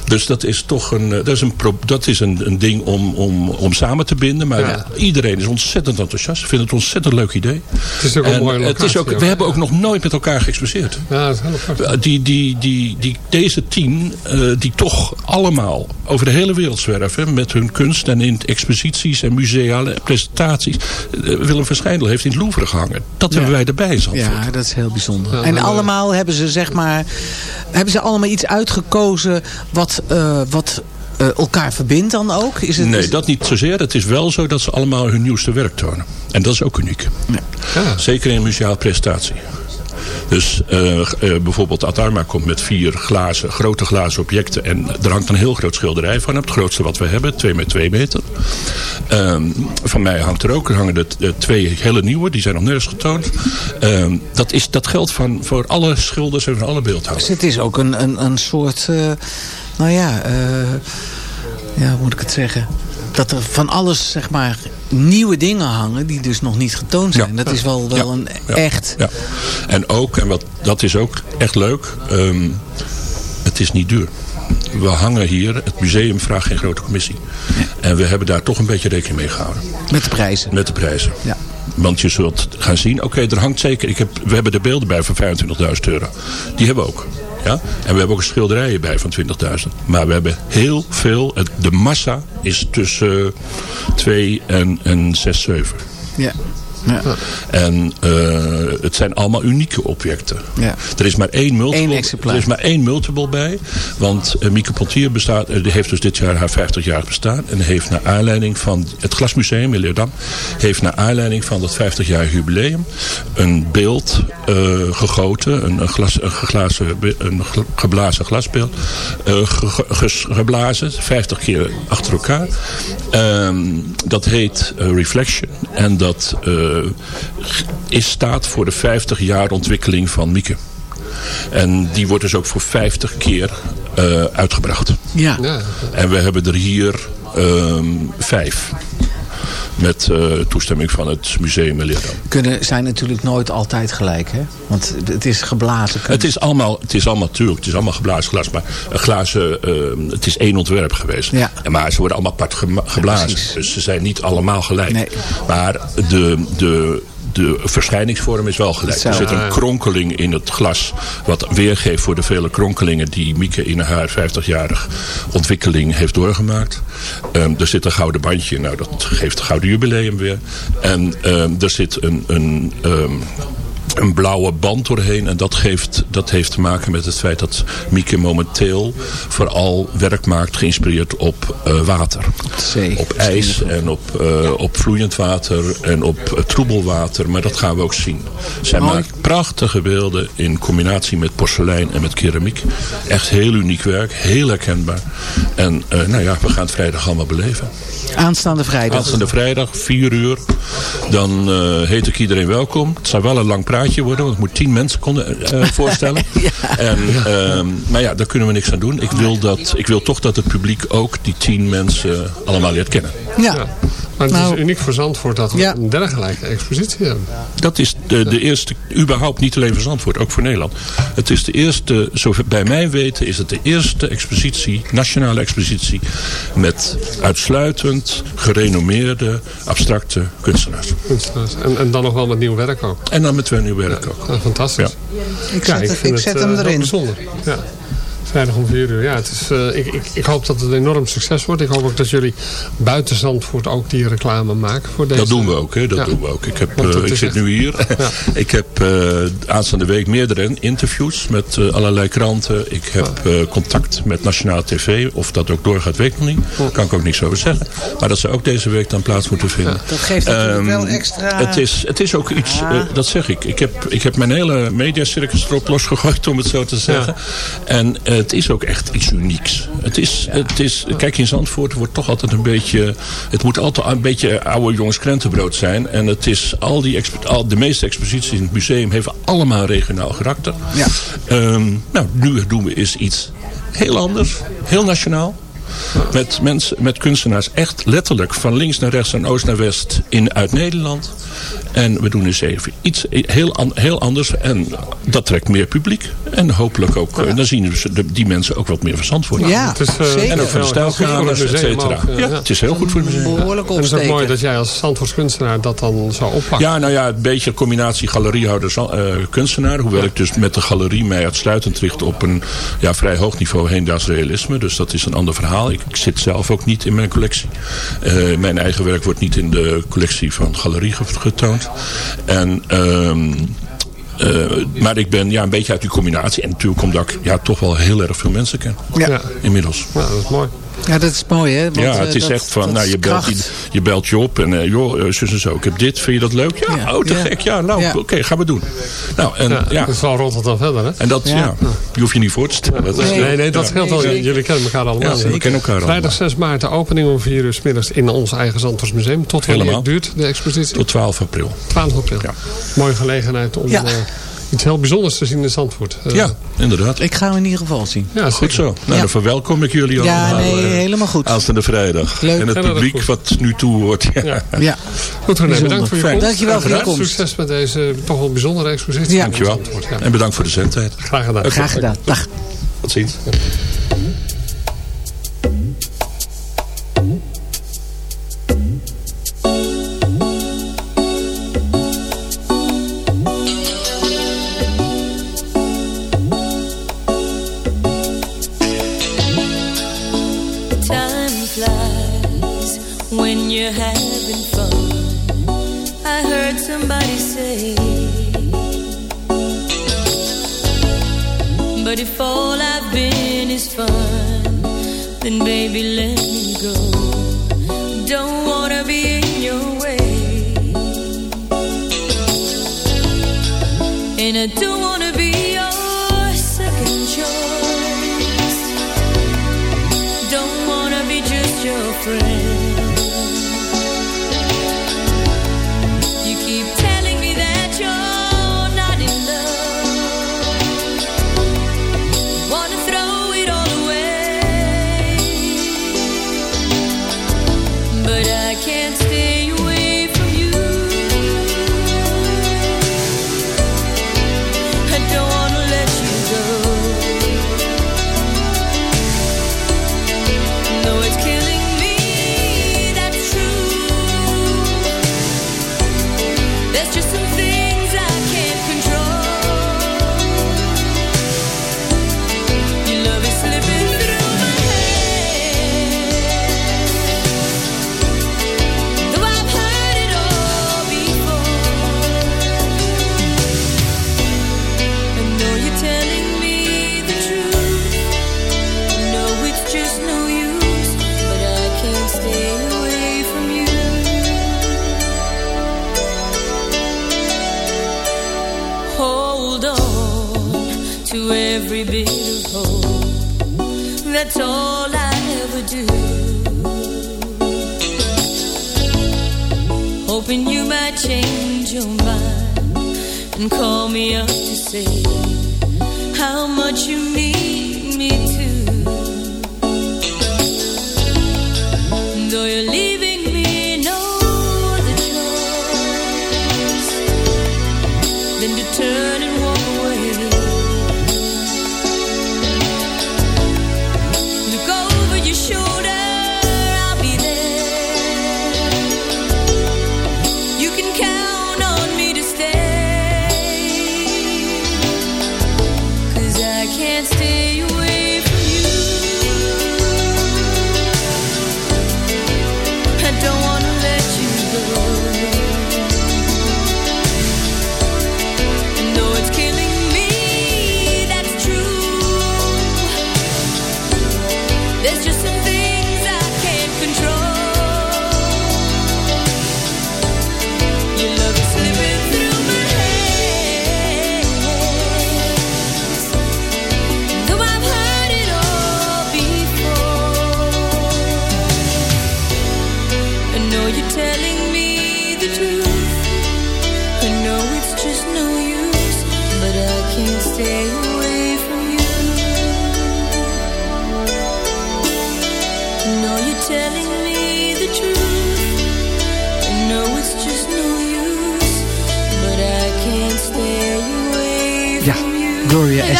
Dus dat is toch een, een, dat is een, dat is een, een ding om, om, om samen te binden. Maar Ja. iedereen is ontzettend enthousiast. Vindt het een ontzettend leuk idee. Het is ook een En mooie het is locatie ook, ook. we hebben ook nog nooit met elkaar geëxposeerd. Ja, dat is heel apart. Die, die, die, die, deze tien, eh, die toch allemaal over de hele wereld zwerven... met hun kunst en in exposities en museale presentaties. Eh, Willem Verschijndel heeft in het Louvre gehangen. Dat hebben wij erbij in Zandvoort. Ja, dat is heel bijzonder. Ja, en eh, allemaal hebben ze zeg maar, hebben ze allemaal iets uitgekozen wat, eh, wat eh, elkaar verbindt dan ook? Is het, Nee, is- dat niet zozeer. Het is wel zo dat ze allemaal hun nieuwste werk tonen. En dat is ook uniek. Ja. Zeker in een museale presentatie. Dus eh, eh, bijvoorbeeld Atarma komt met vier glazen, grote glazen objecten. En er hangt een heel groot schilderij van. Het grootste wat we hebben, 2 met 2 meter. Ehm, van mij hangt er ook. Er hangen er twee hele nieuwe, die zijn nog nergens getoond. Ehm, dat, is, dat geldt van, voor alle schilders en voor alle beeldhouwers. Dus het is ook een, een, een soort, eh, nou ja, eh, ja, hoe moet ik het zeggen? Dat er van alles, zeg maar, nieuwe dingen hangen die dus nog niet getoond zijn. Ja. Dat is wel, wel Ja. een Ja. echt... Ja. En ook, en wat, dat is ook echt leuk, ehm, het is niet duur. We hangen hier, het museum vraagt geen grote commissie. En we hebben daar toch een beetje rekening mee gehouden. Met de prijzen. Met de prijzen. Ja. Want je zult gaan zien, oké, er hangt zeker... Ik heb, we hebben er beelden bij van 25.000 euro. Die hebben we ook. Ja? En we hebben ook schilderijen bij van 20.000. Maar we hebben heel veel... De massa is tussen 2 en, en 6, 7. Ja. Ja. En eh, het zijn allemaal unieke objecten. Ja. Er is maar één multiple, Eén er is maar één multiple bij. Want uh, Mieke Pontier bestaat, die heeft dus dit jaar haar 50 jaar bestaan. En heeft naar aanleiding van het Glasmuseum in Leerdam. Heeft naar aanleiding van dat 50 jaar jubileum. Een beeld gegoten. Een, een, glas, een, geglazen, een ge- geblazen glasbeeld. ge- ges- geblazen. 50 keer achter elkaar. Ehm, dat heet Reflection. En dat is staat voor de 50 jaar ontwikkeling van Mieke. En die wordt dus ook voor 50 keer eh, uitgebracht. Ja. Ja. En we hebben er hier ehm, vijf. Met eh, toestemming van het museum in Leerdam. Kunnen zijn natuurlijk nooit altijd gelijk, hè? Want het is geblazen. Het is allemaal, het is allemaal natuurlijk, het is allemaal geblazen glas. Maar een glazen, ehm, het is één ontwerp geweest. Ja. En Maar ze worden allemaal apart geblazen. dus ze zijn niet allemaal gelijk. Nee. Maar de, de, de verschijningsvorm is wel gelijk. Er zit een kronkeling in het glas. Wat weergeeft voor de vele kronkelingen die Mieke in haar 50-jarig ontwikkeling heeft doorgemaakt. Ehm, er zit een gouden bandje. Nou, dat geeft het gouden jubileum weer. En ehm, er zit een... een ehm, een blauwe band doorheen. En dat, geeft, dat heeft te maken met het feit dat Mieke momenteel vooral werk maakt geïnspireerd op eh, water. zee. Op ijs en op, eh, op vloeiend water en op uh, troebel water. Maar dat gaan we ook zien. Zij Mooi. maakt prachtige beelden in combinatie met porselein en met keramiek. Echt heel uniek werk, heel herkenbaar. En nou ja, we gaan het vrijdag allemaal beleven. Aanstaande vrijdag. Aanstaande vrijdag, 4 uur. Dan heet ik iedereen welkom. Het zou wel een lang praatje worden, want ik moet tien mensen konden, eh, voorstellen. en, ehm, maar ja, daar kunnen we niks aan doen. Ik wil, dat, ik wil toch dat het publiek ook die tien mensen allemaal leert kennen. Ja. Ja. Maar het Nou. is uniek voor Zandvoort dat we Ja. een dergelijke expositie hebben. Dat is de, de eerste, überhaupt niet alleen voor Zandvoort, ook voor Nederland. Het is de eerste, zover bij mijn weten, is het de eerste expositie, nationale expositie, met uitsluitend gerenommeerde, abstracte kunstenaars. Kunstenaars. En, en dan nog wel met nieuw werk ook. En dan met twee nieuw werk ook. Ja, fantastisch. Ik zet, Ja, ik vind zet het, hem eh, heel erin. bijzonder. Ja. Vrijdag om vier uur. Ja, het is, eh, ik, ik, ik hoop dat het een enorm succes wordt. Ik hoop ook dat jullie buiten Zandvoort ook die reclame maken voor deze. Dat doen we ook, hè? dat Ja. doen we ook. Ik, heb, eh, ik zit echt- nu hier. ik heb eh, aanstaande week meerdere interviews met allerlei kranten. Ik heb eh, contact met Nationale TV. Of dat ook doorgaat, weet ik nog niet. Kan ik ook niks over zeggen. Maar dat ze ook deze week dan plaats moeten vinden. Dat geeft natuurlijk Ehm, wel extra... Het is, het is ook iets, dat zeg ik. Ik heb, ik heb mijn hele mediacircus erop losgegooid, om het zo te zeggen. En het is ook echt iets unieks. Het is, het is, kijk, in Zandvoort wordt toch altijd een beetje... Het moet altijd een beetje oude jongens krentenbrood zijn. En het is al die, al, de meeste exposities in het museum hebben allemaal regionaal karakter. Ja. Ehm, nou, nu doen we is iets heel anders. Heel nationaal. Met, mensen, met kunstenaars echt letterlijk van links naar rechts en oost naar west in, uit Nederland. En we doen eens even iets heel, an- heel anders. En dat trekt meer publiek. En hopelijk ook, eh, dan zien dus de, die mensen ook wat meer verstand voor. Ja, Het is, eh, zeker. En ook voor de stijlkamers, et cetera. eh, Ja, ja. het is heel goed voor het museum. Behoorlijk En het is ook mooi opsteken. dat jij als Zandvoorts kunstenaar dat dan zou oppakken. Ja, nou ja, een beetje een combinatie galeriehouders eh kunstenaar. Hoewel ik dus met de galerie mij uitsluitend richt op een ja, vrij hoog niveau heendaags realisme. Dus dat is een ander verhaal. Ik, ik zit zelf ook niet in mijn collectie. Eh, mijn eigen werk wordt niet in de collectie van galerie ge- getoond. En... ehm, eh, maar ik ben ja, een beetje uit die combinatie. En natuurlijk omdat ik ja, toch wel heel erg veel mensen ken. Ja. Ja. Inmiddels. Ja, dat is mooi. Ja, dat is mooi, hè? Want, ja, eh, het is dat- echt van, nou, je belt, je, je belt je op en eh, joh, eh, zus en zo, ik heb dit, vind je dat leuk? Ja, Ja, oh, te ja. gek, ja, nou, Ja. oké, gaan we doen. Nou, en Ja, ja, Dat is wel Rotterdam verder, hè? en dat, ja. Ja. je hoeft je niet voor te stellen. Dat is- Nee, nee, dat ja. scheelt wel. Nee, Jullie kennen elkaar allemaal. Ja, we kennen elkaar allemaal. Vrijdag 6 maart de opening om 4 uur 's middags in ons eigen Zandvoors Museum. Tot wanneer Helemaal. duurt de expositie? Tot 12 april. 12 april. Ja. Mooie gelegenheid om Ja. Iets heel bijzonders te zien in Zandvoort. Eh, Ja, inderdaad. Ik ga hem in ieder geval zien. ja Goed zo. Nou, Ja. dan verwelkom ik jullie Ja, allemaal. nee, eh, helemaal goed. Aanstaande vrijdag. Leuk. En het Ja, publiek wat nu toe hoort. Ja. Ja. Ja, Goed René, bedankt voor je komst. Dankjewel voor je komst. Succes met deze toch wel bijzondere expositie. Ja. Dankjewel. Ja. En bedankt voor de zendtijd. Graag gedaan. graag gedaan. Dag. Tot ziens.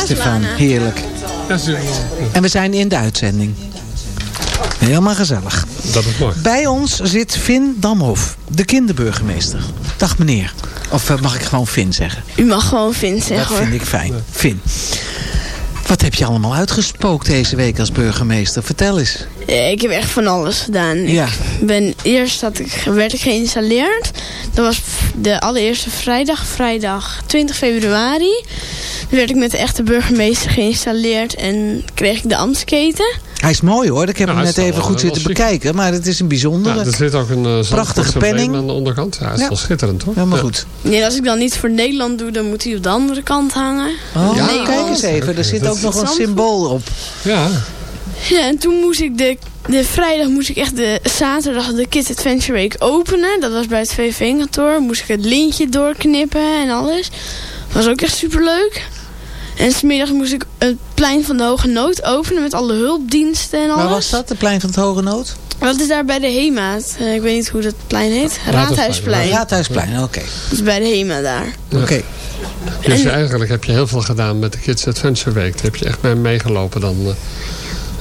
Dat is heerlijk. En we zijn in de uitzending. Helemaal gezellig. Dat is mooi. Bij ons zit Vin Damhof, de kinderburgemeester. Dag meneer. Of eh, mag ik gewoon Vin zeggen? U mag gewoon Vin zeggen Dat vind ik fijn. Vin. Wat heb je allemaal uitgespookt deze week als burgemeester? Vertel eens. Ja, ik heb echt van alles gedaan. Ja. Ik ben, eerst had ik, werd ik geïnstalleerd. Dat was de allereerste vrijdag, vrijdag 20 februari. Toen werd ik met de echte burgemeester geïnstalleerd en kreeg ik de ambtsketen. Hij is mooi hoor. Ik heb Ja, hem net even wel, goed eh, zitten bekijken. Maar het is een bijzondere. Ja, er zit ook een uh, Prachtige penning. aan de onderkant. Ja, het is Ja. wel schitterend hoor. Helemaal Ja. goed. En als ik dan niet voor Nederland doe, dan moet hij op de andere kant hangen. Oh, Ja. kijk eens even. Er zit ook nog een Zandvoort. symbool op. Ja, Ja, en toen moest ik de, de vrijdag moest ik echt de zaterdag de Kids Adventure Week openen. Dat was bij het VVV-kantoor. Moest ik het lintje doorknippen en alles. Was ook echt superleuk. En smiddags moest ik het plein van de Hoge Nood openen met alle hulpdiensten en alles. Waar was dat? De plein van het Hoge Nood? Wat is daar bij de HEMA? Eh, ik weet niet hoe dat plein heet. Raadhuisplein. Raadhuisplein, oké. Dat is bij de HEMA daar. Oké. dus eigenlijk heb je heel veel gedaan met de Kids Adventure Week. Daar heb je echt mee meegelopen dan. eh.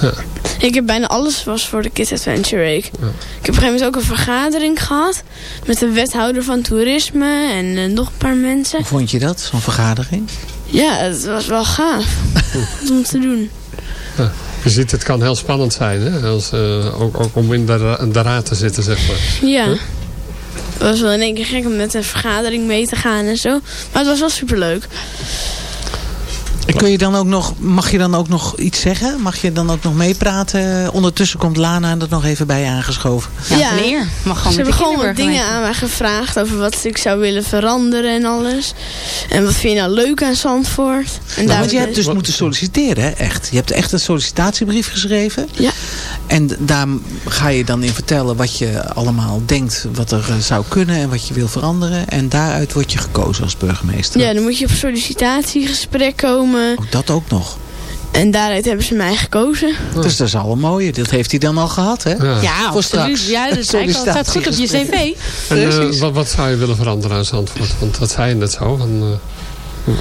ja. Ik heb bijna alles was voor de Kids Adventure Week. Ik heb op een gegeven moment ook een vergadering gehad. Met de wethouder van toerisme en eh, nog een paar mensen. Hoe vond je dat, zo'n vergadering? Ja, het was wel gaaf om te doen. Ja. Je ziet, het kan heel spannend zijn. Hè? Als, eh, ook, ook om in de, ra- de raad te zitten, zeg maar. Ja. Huh? Het was wel in één keer gek om met een vergadering mee te gaan en zo. Maar het was wel superleuk. Kun je dan ook nog, mag je dan ook nog iets zeggen? Mag je dan ook nog meepraten? Ondertussen komt Lana er nog even bij aangeschoven. Ja, meneer. Mag gewoon Ze met hebben gewoon wat dingen aan mij gevraagd over wat ik zou willen veranderen en alles. En wat vind je nou leuk aan Zandvoort? En Nou, want je hebt dus moeten solliciteren, hè? Echt. Je hebt echt een sollicitatiebrief geschreven. Ja. En daar ga je dan in vertellen wat je allemaal denkt, wat er eh, zou kunnen en wat je wil veranderen. En daaruit word je gekozen als burgemeester. Ja, dan moet je op sollicitatiegesprek komen. Ook dat ook nog. En daaruit hebben ze mij gekozen. Dus dat is al een mooie. Dat heeft hij dan al gehad, hè? Ja. Ja, Voor absoluut. straks. Ja, dat staat goed op je cv. En eh, wat, wat zou je willen veranderen aan Zandvoort? Want dat zei je net zo. Van, eh,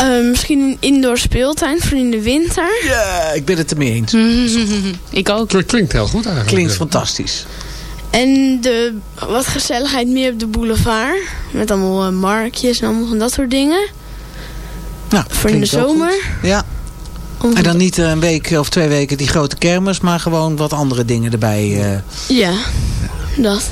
Eh, misschien een indoor speeltuin voor in de winter. Ja, ik ben het ermee eens. Ik ook. het klinkt heel goed eigenlijk. Klinkt fantastisch. En de, wat gezelligheid meer op de boulevard. Met allemaal eh, marktjes en allemaal van dat soort dingen. Nou, Voor in de zomer. Ja. Om- En dan niet een week of twee weken die grote kermis, maar gewoon wat andere dingen erbij. eh. Ja, dat.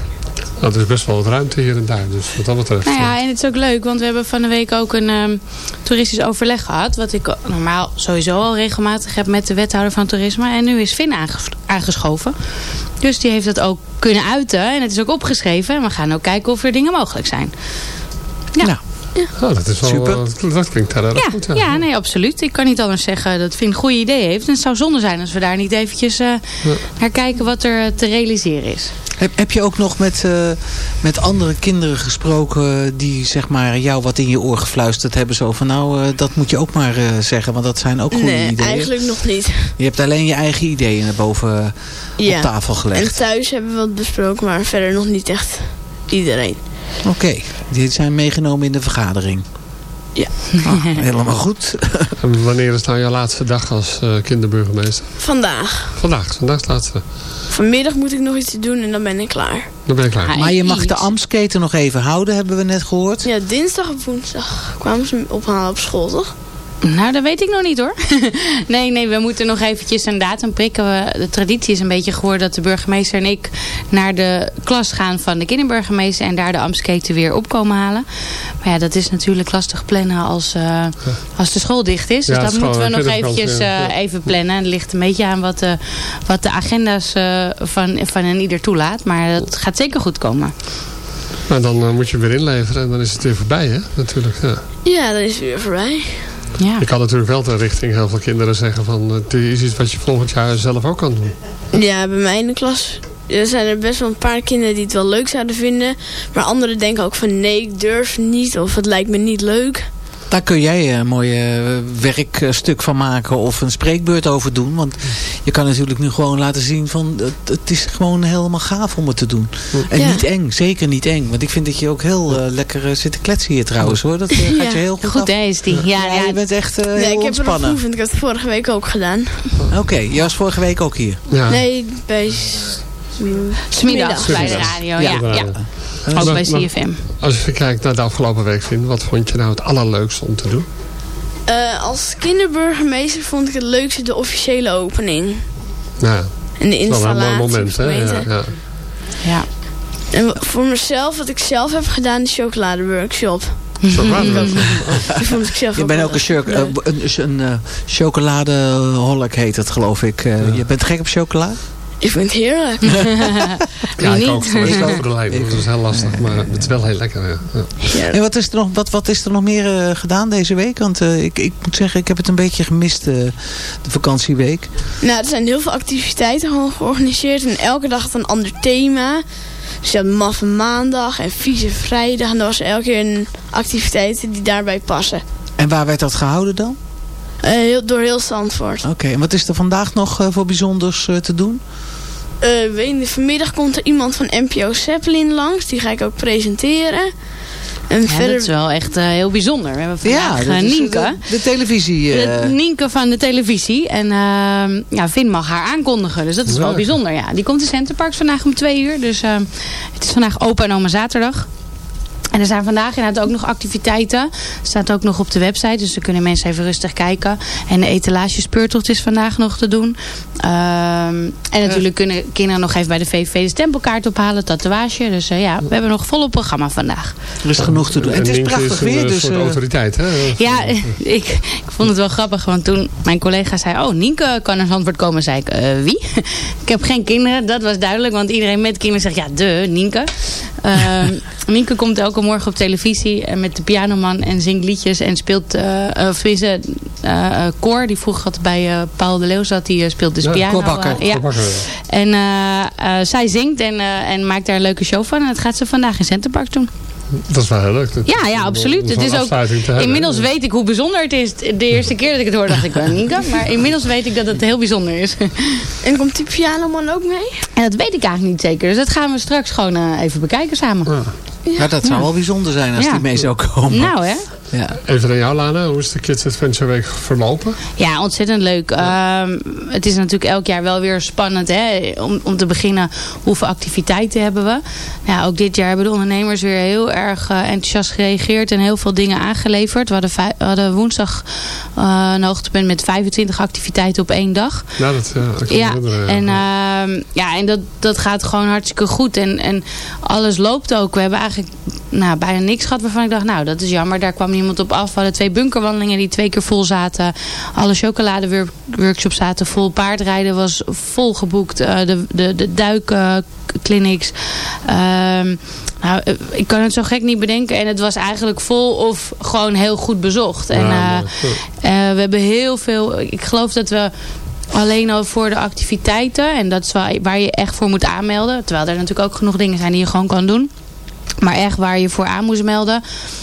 Dat is best wel wat ruimte hier en daar. Dus wat dat betreft. Nou ja, en het is ook leuk, want we hebben van de week ook een ehm, toeristisch overleg gehad. Wat ik normaal sowieso al regelmatig heb met de wethouder van toerisme. En nu is Finn aanges- aangeschoven. Dus die heeft het ook kunnen uiten. En het is ook opgeschreven. En we gaan ook kijken of er dingen mogelijk zijn. Ja. Nou, Oh, dat is wel, Super. eh, dat klinkt heel erg Ja, goed. ja, nee, absoluut. Ik kan niet anders zeggen dat Finn een goede idee heeft. En het zou zonde zijn als we daar niet eventjes eh, naar kijken wat er eh, te realiseren is. Heb, heb je ook nog met, eh, met andere kinderen gesproken die zeg maar jou wat in je oor gefluisterd hebben? Zo van nou, eh, dat moet je ook maar eh, zeggen, want dat zijn ook goede Nee, ideeën. eigenlijk nog niet. Je hebt alleen je eigen ideeën naar boven Ja. op tafel En gelegd. thuis hebben we wat besproken, maar verder nog niet echt iedereen. Oké, die zijn meegenomen in de vergadering. Ja. Ah, helemaal goed. En wanneer is nou jouw laatste dag als eh, kinderburgemeester? Vandaag. Vandaag, vandaag is het laatste. Vanmiddag moet ik nog iets doen en dan ben ik klaar. Dan ben ik klaar. Maar je mag de Amsketen nog even houden, hebben we net gehoord. Ja, dinsdag of woensdag kwamen ze me ophalen op school, toch? Nou, dat weet ik nog niet hoor. nee, nee, we moeten nog eventjes een datum prikken. We- De traditie is een beetje geworden dat de burgemeester en ik naar de klas gaan van de kinderburgemeester. En daar de Amsketen weer opkomen halen. Maar ja, dat is natuurlijk lastig plannen als, eh, als de school dicht is. Dus Ja, dat moeten we nog eventjes eh, even plannen. En het ligt een beetje aan wat, de wat de agenda's eh, van, van een ieder toelaat. Maar dat gaat zeker goed komen. Maar dan eh, moet je weer inleveren en dan is het weer voorbij, hè? Natuurlijk, ja. Ja, dan is het weer voorbij. Ja. Je kan natuurlijk wel de richting heel veel kinderen zeggen van... het is iets wat je volgend jaar zelf ook kan doen. Ja, bij mij in de klas er zijn er best wel een paar kinderen die het wel leuk zouden vinden. Maar anderen denken ook van nee, ik durf niet of het lijkt me niet leuk. Daar kun jij een mooi eh, werkstuk van maken of een spreekbeurt over doen. Want je kan natuurlijk nu gewoon laten zien van het, het is gewoon helemaal gaaf om het te doen. En Ja. niet eng, zeker niet eng. Want ik vind dat je ook heel eh, lekker eh, zit te kletsen hier trouwens hoor. Dat eh, gaat Ja. je heel goed, Goed, af. hè, is die. Ja, ja, je bent echt eh, nee, heel ik heb ontspannen. Ik heb het vorige week ook gedaan. Oké, jij was vorige week ook hier. Nee, bij... Smiddags bij de radio, ja. ja. Eh, Ook maar- bij CFM. Als je kijkt naar de afgelopen week, Vin, wat vond je nou het allerleukste om te doen? Eh, als kinderburgemeester vond ik het leukste de officiële opening. Nou, ja, En de het is wel een mooi installatie moment, hè? Ja, ja. Ja. En voor mezelf, wat ik zelf heb gedaan, de chocoladeworkshop. Chocoladeworkshop. Die vond ik zelf Je bent ook een, choc- leuk. eh, een, een eh, chocoladeholic heet het geloof ik. Je bent gek op chocola? Ik vind het heerlijk. Ja, ik niet? ook geweest over de lijn. Dat is heel lastig, maar het is wel heel lekker. Ja. Ja. En wat, is er nog, wat, wat is er nog meer eh, gedaan deze week? Want eh, ik, ik moet zeggen, ik heb het een beetje gemist, eh, de vakantieweek. Nou, er zijn heel veel activiteiten gewoon georganiseerd. En elke dag een ander thema. Dus je had maffe maandag en vieze vrijdag. En er was elke keer een activiteit die daarbij passen. En waar werd dat gehouden dan? Eh, heel, door heel Zandvoort. Oké, en wat is er vandaag nog eh, voor bijzonders eh, te doen? Eh, weet niet, vanmiddag komt er iemand van NPO Zeppelin langs. Die ga ik ook presenteren. En Ja, verder... dat is wel echt eh, heel bijzonder. We hebben vandaag dat eh, Nienke. De, de televisie. eh, De Nienke van de televisie. En ehm, ja, Vin mag haar aankondigen. Dus dat is wel Ja. bijzonder. Ja. Die komt in Centerparks vandaag om twee uur. Dus ehm, het is vandaag open en oma zaterdag. En er zijn vandaag inderdaad ook nog activiteiten. Staat ook nog op de website. Dus dan kunnen mensen even rustig kijken. En de etalagespeurtocht is vandaag nog te doen. Ehm, en natuurlijk kunnen kinderen nog even bij de VVV de stempelkaart ophalen. Tatoeage. Dus eh, ja, we hebben nog volop programma vandaag. er is genoeg te doen. En het is prachtig een, weer. eh, Dus, eh, autoriteit, hè? Ja, ik, ik vond het wel grappig. Want toen mijn collega zei... Oh, Nienke kan naar Zandvoort komen. zei ik, eh, wie? ik heb geen kinderen. Dat was duidelijk. Want iedereen met kinderen zegt... Ja, de Nienke. Ehm, Nienke komt elke morgen op televisie eh, met de pianoman en zingt liedjes en speelt, eh of eh eh, Cor, die vroeger altijd bij eh, Paul de Leeuw zat, die eh, speelt dus Ja, piano. Cor Bakker. eh, ja. En eh, eh, zij zingt en, eh, en maakt daar een leuke show van. En dat gaat ze vandaag in Centerpark doen. Dat is wel heel leuk. Dat- Ja, ja, absoluut. Het is ook, inmiddels weet ik hoe bijzonder het is. De eerste keer dat ik het hoorde dacht ik, wel Nienke. Maar inmiddels weet ik dat het heel bijzonder is. En komt die pianoman ook mee? En dat weet ik eigenlijk niet zeker. Dus dat gaan we straks gewoon even bekijken samen. ja, dat zou wel bijzonder zijn als Ja. die mee zou komen. Nou hè. Ja. Even aan jou, Lana. Hoe is de Kids Adventure Week verlopen? Ja, ontzettend leuk. Ehm, het is natuurlijk elk jaar wel weer spannend. Hè? Om, om te beginnen, hoeveel activiteiten hebben we? Ja, ook dit jaar hebben de ondernemers weer heel erg eh, enthousiast gereageerd. En heel veel dingen aangeleverd. We hadden, we hadden woensdag eh, een hoogtepunt met 25 activiteiten op één dag. Nou, dat ja, me Ja, en, ehm, ja, en dat, dat gaat gewoon hartstikke goed. En, en alles loopt ook. We hebben eigenlijk nou, bijna niks gehad waarvan ik dacht, nou dat is jammer. Daar kwam niemand op af. We hadden twee bunkerwandelingen die twee keer vol zaten. Alle chocoladeworkshops zaten vol. Paardrijden was vol geboekt. Eh, de, de, de duikclinics. Ehm nou, eh, ik kan het zo gek niet bedenken. En het was eigenlijk vol of gewoon heel goed bezocht. En, Ja, eh, we hebben heel veel... Ik geloof dat we alleen al voor de activiteiten... en dat is waar je echt voor moet aanmelden... terwijl er natuurlijk ook genoeg dingen zijn die je gewoon kan doen... maar echt waar je voor aan moest melden...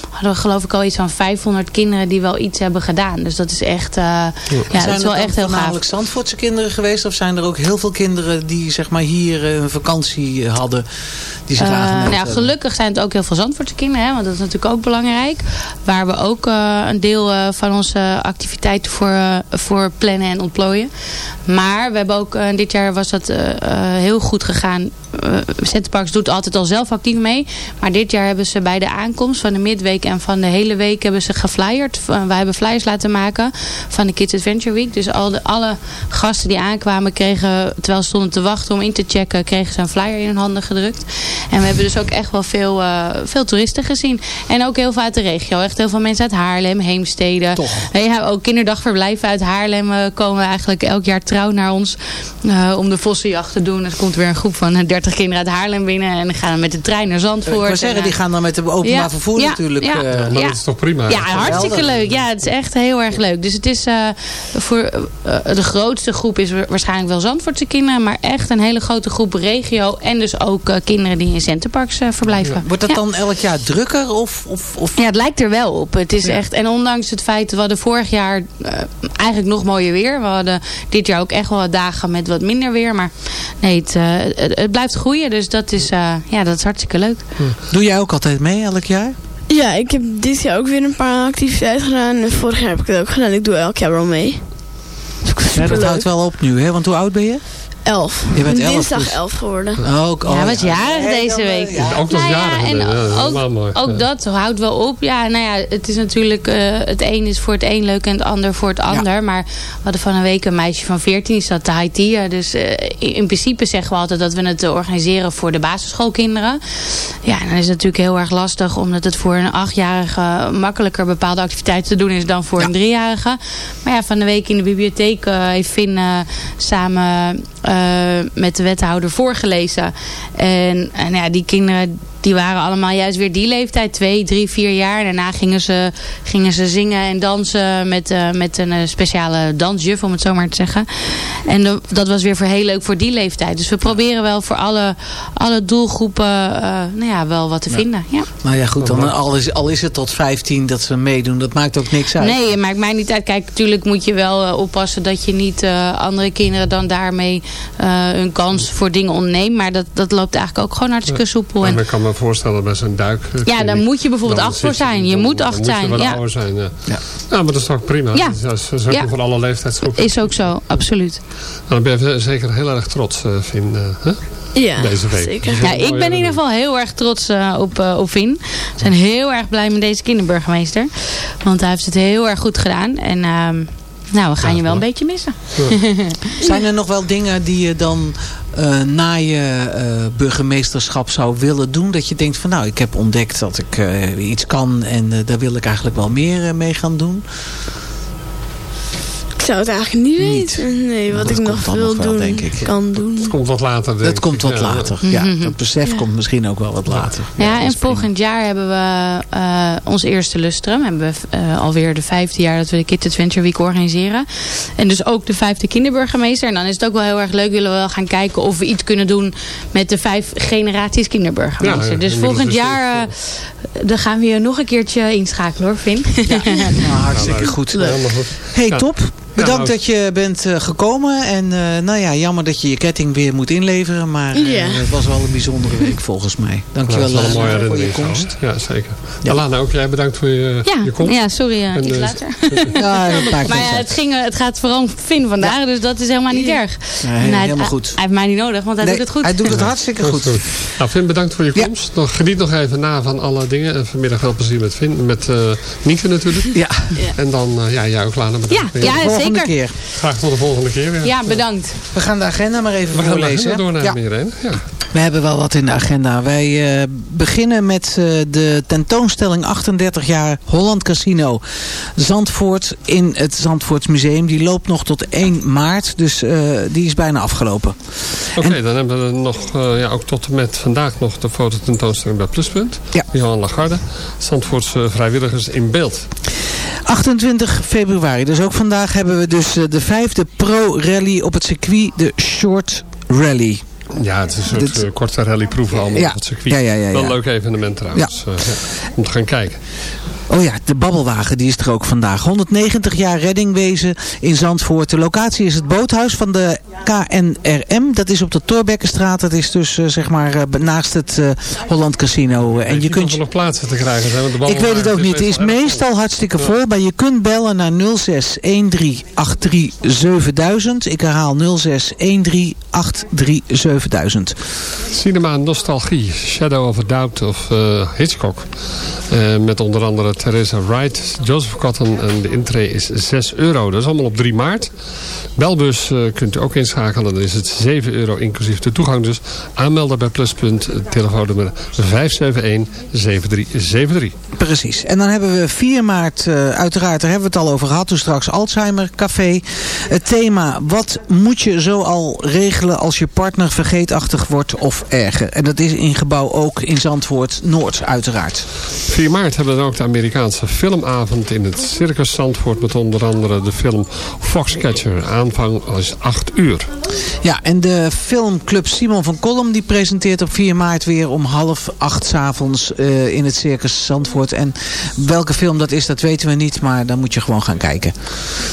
hadden we geloof ik al iets van 500 kinderen die wel iets hebben gedaan. Dus dat is echt... eh, ja, dat zijn is wel echt heel gaaf. voornamelijk Zandvoortse kinderen geweest? Of zijn er ook heel veel kinderen die zeg maar, hier eh, een vakantie hadden? Die zich Eh, aangemeld nou ja, gelukkig zijn het ook heel veel Zandvoortse kinderen. Hè, want dat is natuurlijk ook belangrijk. Waar we ook eh, een deel eh, van onze activiteiten voor, voor plannen en ontplooien. Maar we hebben ook, dit jaar was dat heel goed gegaan. Uh, Centerparks doet altijd al zelf actief mee. Maar dit jaar hebben ze bij de aankomst van de midweek en van de hele week hebben ze geflyerd. Uh, wij hebben flyers laten maken van de Kids Adventure Week. Dus al de, alle gasten die aankwamen kregen, terwijl ze stonden te wachten om in te checken, kregen ze een flyer in hun handen gedrukt. En we hebben dus ook echt wel veel, uh, veel toeristen gezien. En ook heel veel uit de regio. Echt heel veel mensen uit Haarlem, Heemstede. Toch? Ja, ook kinderdagverblijven uit Haarlem uh, komen eigenlijk elk jaar trouw naar ons. Uh, om de vossenjacht te doen. Er komt weer een groep van 30 30 kinderen uit Haarlem binnen. En dan gaan we met de trein naar Zandvoort. Ik zeggen, eh, die gaan dan met de openbaar ja, vervoer ja, natuurlijk. ja, eh, ja. Maar dat is toch prima? Ja, hartstikke leuk. Ja, het is echt heel erg leuk. Dus het is eh, voor eh, de grootste groep is wa- waarschijnlijk wel Zandvoortse kinderen. Maar echt een hele grote groep regio. En dus ook eh, kinderen die in centerparks eh, verblijven. Wordt dat Ja. dan elk jaar drukker? Of, of, of... Ja, het lijkt er wel op. Het is echt, en ondanks het feit, we hadden vorig jaar eh, eigenlijk nog mooier weer. We hadden dit jaar ook echt wel wat dagen met wat minder weer. Maar nee, het, eh, het, het blijft groeien. Dus dat is, eh, ja, dat is hartstikke leuk. Doe jij ook altijd mee elk jaar? Ja, ik heb dit jaar ook weer een paar activiteiten gedaan. En vorig jaar heb ik het ook gedaan. Ik doe elk jaar wel mee. Dat Ja, dat houdt wel op nu, hè? Want hoe oud ben je? Elf. Je bent elf, dinsdag dus- elf geworden. Oh, ook, ja, was jarig deze week. Ook nog Nou en ook, mooi. ook Ja. dat houdt wel op. Ja, nou ja, het is natuurlijk, eh, het een is voor het een leuk en het ander voor het ander. Maar we hadden van een week een meisje van 14, die zat te Haiti. eh, Dus eh, in, in principe zeggen we altijd dat we het eh, organiseren voor de basisschoolkinderen. Ja, dan is het natuurlijk heel erg lastig, omdat het voor een achtjarige makkelijker bepaalde activiteiten te doen is dan voor een driejarige. Maar ja, van de week in de bibliotheek heeft Finn eh, samen met de wethouder voorgelezen. En, en ja, die kinderen die waren allemaal juist weer die leeftijd. Twee, drie, vier jaar. Daarna gingen ze, gingen ze zingen en dansen met, eh, met een eh, speciale dansjuf, om het zo maar te zeggen. En de- dat was weer voor heel leuk voor die leeftijd. Dus we proberen wel voor alle, alle doelgroepen eh, nou ja, wel wat te vinden. Ja. Nou ja, goed, dan, al, is, al is het tot 15 dat ze meedoen, dat maakt ook niks uit. Nee, het maakt mij niet uit. Kijk, natuurlijk moet je wel oppassen dat je niet eh, andere kinderen dan daarmee eh, hun kans voor dingen ontneemt. Maar dat, dat loopt eigenlijk ook gewoon hartstikke soepel. Maar En, ik kan me voorstellen bij zo'n duik. eh, Ja, daar moet je bijvoorbeeld dan acht voor zijn. Je dan- moet dan acht moet je zijn, wel ja. ouder zijn. Ja. Ja. maar dat is toch prima. Ja. Dat is, dat is ook Ja. voor alle leeftijdsgroepen. is ook zo, absoluut. Dan ben je zeker heel erg trots, eh Finn, eh, hè? Ja, deze week. zeker. Ja, ik ben in ieder geval heel erg trots eh, op, eh, op Vin. We zijn heel erg blij met deze kinderburgemeester. Want hij heeft het heel erg goed gedaan. En ehm, nou, we gaan je wel een beetje missen. Zijn er nog wel dingen die je dan eh, na je eh, burgemeesterschap zou willen doen? Dat je denkt van nou, ik heb ontdekt dat ik eh, iets kan en daar wil ik eigenlijk wel meer mee gaan doen. Ik zou het eigenlijk niet weten. Nee, wat ik nog wil nog wel, doen, denk ik. kan doen. Het komt wat later, Dat komt wat Ja. later. Ja, dat besef komt misschien ook wel wat later. Ja, en volgend jaar hebben we eh, ons eerste lustrum. Hebben we eh, alweer de vijfde jaar dat we de Kid Adventure Week organiseren. En dus ook de vijfde kinderburgemeester. En dan is het ook wel heel erg leuk. Willen we wel gaan kijken of we iets kunnen doen met de vijf generaties kinderburgemeester. Ja, ja, dus volgend jaar eh, dan gaan we je nog een keertje inschakelen hoor, Vin. Nou, hartstikke goed. Helemaal goed. Hey, Ja. top. Bedankt nou- dat je bent eh, gekomen. En eh, nou ja, jammer dat je je ketting weer moet inleveren. Maar eh, Ja. het was wel een bijzondere week volgens mij. Dankjewel wel een mooie voor je herinnering komst. Ja, zeker. Alana, ook jij bedankt voor je, Ja, je komst. ja sorry, En, iets later. Ja, Maar ja, het, ging, het gaat vooral om Finn vandaag, dus dat is helemaal niet erg. Nee, hij, helemaal hij- goed. Hij heeft mij niet nodig, want hij Nee, doet het goed. Hij doet het hartstikke goed. Nou, Finn, bedankt voor je komst. Nog, geniet nog even na van alle dingen. En vanmiddag veel plezier met Finn. Met eh Nienke natuurlijk. Ja. En dan, ja, jij ook, Lana. bedankt. Ja, ja, Volgende zeker. keer. Graag tot de volgende keer weer. Ja, bedankt. We gaan de agenda maar even We gaan voorlezen. naar door naar Ja. Mireen. Ja. We hebben wel wat in de agenda. Wij eh, beginnen met eh, de tentoonstelling 38 jaar Holland Casino Zandvoort in het Zandvoorts Museum. Die loopt nog tot 1 maart, dus eh, die is bijna afgelopen. Oké, dan hebben we nog, ja, ook tot en met vandaag nog de fototentoonstelling bij Pluspunt. Ja. Johan Lagarde. Zandvoortse vrijwilligers in beeld. 28 februari, dus ook vandaag hebben we dus de vijfde pro-rally op het circuit, de Short Rally. Ja, het is een soort Dit- eh, korte rallyproeven allemaal Ja. op het circuit. Ja, ja, ja, Wel ja. een leuk evenement trouwens. eh, om te gaan kijken. Oh ja, de babbelwagen die is er ook vandaag. 190 jaar reddingwezen in Zandvoort. De locatie is het boothuis van de KNRM. Dat is op de Torbekkenstraat. Dat is dus eh, zeg maar eh, naast het eh, Holland Casino. En je kunt er nog plaatsen te krijgen zijn. want de Ik weet het ook niet. Het is meestal hartstikke vol. Maar je kunt bellen naar 06 1383 7000. Ik herhaal 06 1383 7000. Cinema Nostalgie, Shadow of a Doubt of Hitchcock. Met onder andere Theresa Wright, Joseph Cotton. En de intree is 6 euro. Dat is allemaal op 3 maart. Belbus eh, kunt u ook inschakelen. Dan is het 7 euro inclusief de toegang. Dus aanmelden bij Pluspunt. Telefoonnummer 571-7373. Precies. En dan hebben we 4 maart, eh, uiteraard, daar hebben we het al over gehad. Toen straks Alzheimer Café. Het thema, wat moet je zo al regelen als je partner vergeetachtig wordt of erger? En dat is in gebouw ook in Zandvoort Noord, uiteraard. 4 maart hebben we dan ook de Amerikaanse filmavond in het Circus Zandvoort. Met onder andere de film Foxcatcher. Aanvang is 8 uur. Ja, en de filmclub Simon van Kolm die presenteert op 4 maart weer om half acht 's avonds eh, in het Circus Zandvoort. En welke film dat is, dat weten we niet, maar dan moet je gewoon gaan kijken.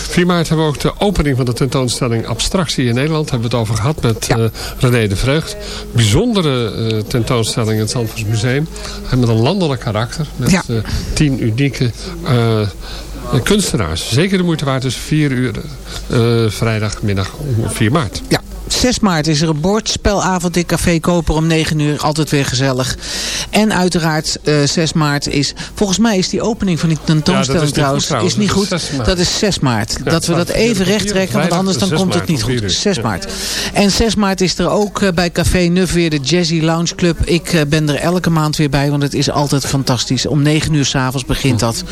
4 maart hebben we ook de opening van de tentoonstelling Abstractie in Nederland. Daar hebben we het over gehad met eh, René de Vreugd. Bijzondere eh, tentoonstelling in het Zandvoorts Museum. En met een landelijk karakter. Met tien unieke eh, kunstenaars. Zeker de moeite waard. Dus 4 uur eh, vrijdagmiddag om 4 maart. Ja. 6 maart is er een bordspelavond in Café Koper om 9 uur. Altijd weer gezellig. En uiteraard eh 6 maart is... Volgens mij is die opening van die tentoonstelling trouwens... trouwens. Is niet Dat is goed. 6 maart. Dat is 6 maart. Ja, dat we dat even recht trekken. Want anders dan 6 komt het niet om 4 goed. uur. 6 Ja. maart. En 6 maart is er ook eh, bij Café Nuf weer de Jazzy Lounge Club. Ik eh, ben er elke maand weer bij. Want het is altijd fantastisch. Om 9 uur s'avonds begint dat.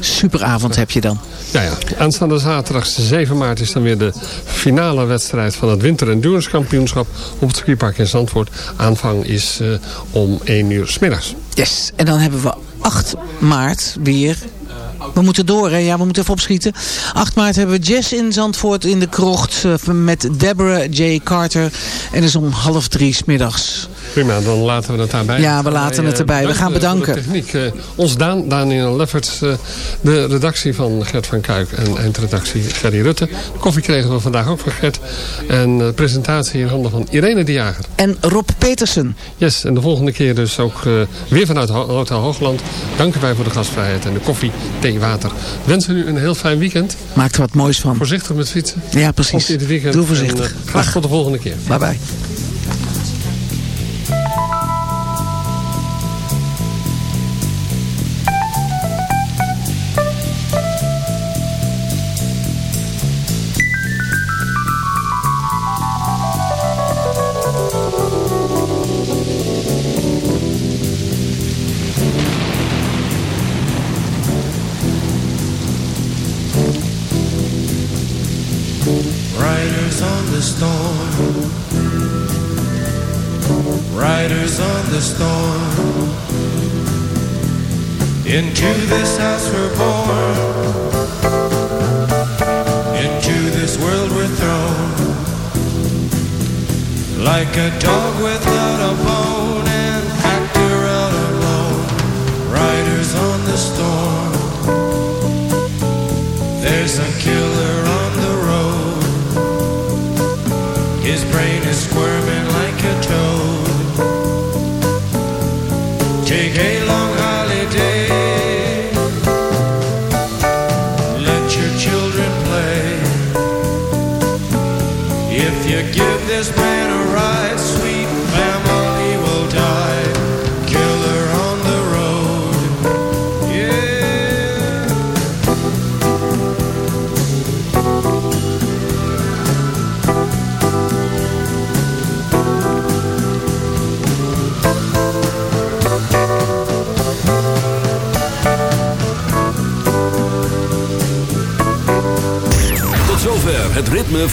Superavond heb je dan. Ja, ja. Aanstaande zaterdag 7 maart is dan weer de finale wedstrijd van het Winter Endurance op het circuitpark in Zandvoort. Aanvang is eh, om 1 uur 's middags. Yes. En dan hebben we 8 maart weer... We moeten door, hè? Ja, we moeten even opschieten. 8 maart hebben we Jess in Zandvoort in de krocht eh, met Deborah J. Carter. En is om half drie 's middags. Prima, dan laten we het daarbij. Ja, we laten Wij, het eh, erbij. We gaan bedanken bedanken. de techniek. Eh, ons Daan, Daniel Lefferts, eh, de redactie van Gert van Kuik en eindredactie Gerry Rutte. De koffie kregen we vandaag ook van Gert. En presentatie in handen van Irene de Jager. En Rob Petersen. Yes, en de volgende keer dus ook eh, weer vanuit Ho- Hotel Hoogland. Danken wij voor de gastvrijheid en de koffie, thee, water. Wensen u een heel fijn weekend. Maak er wat moois van. Voorzichtig met fietsen. Ja, precies. Doe voorzichtig. En, eh, graag tot de volgende keer. Bye bye.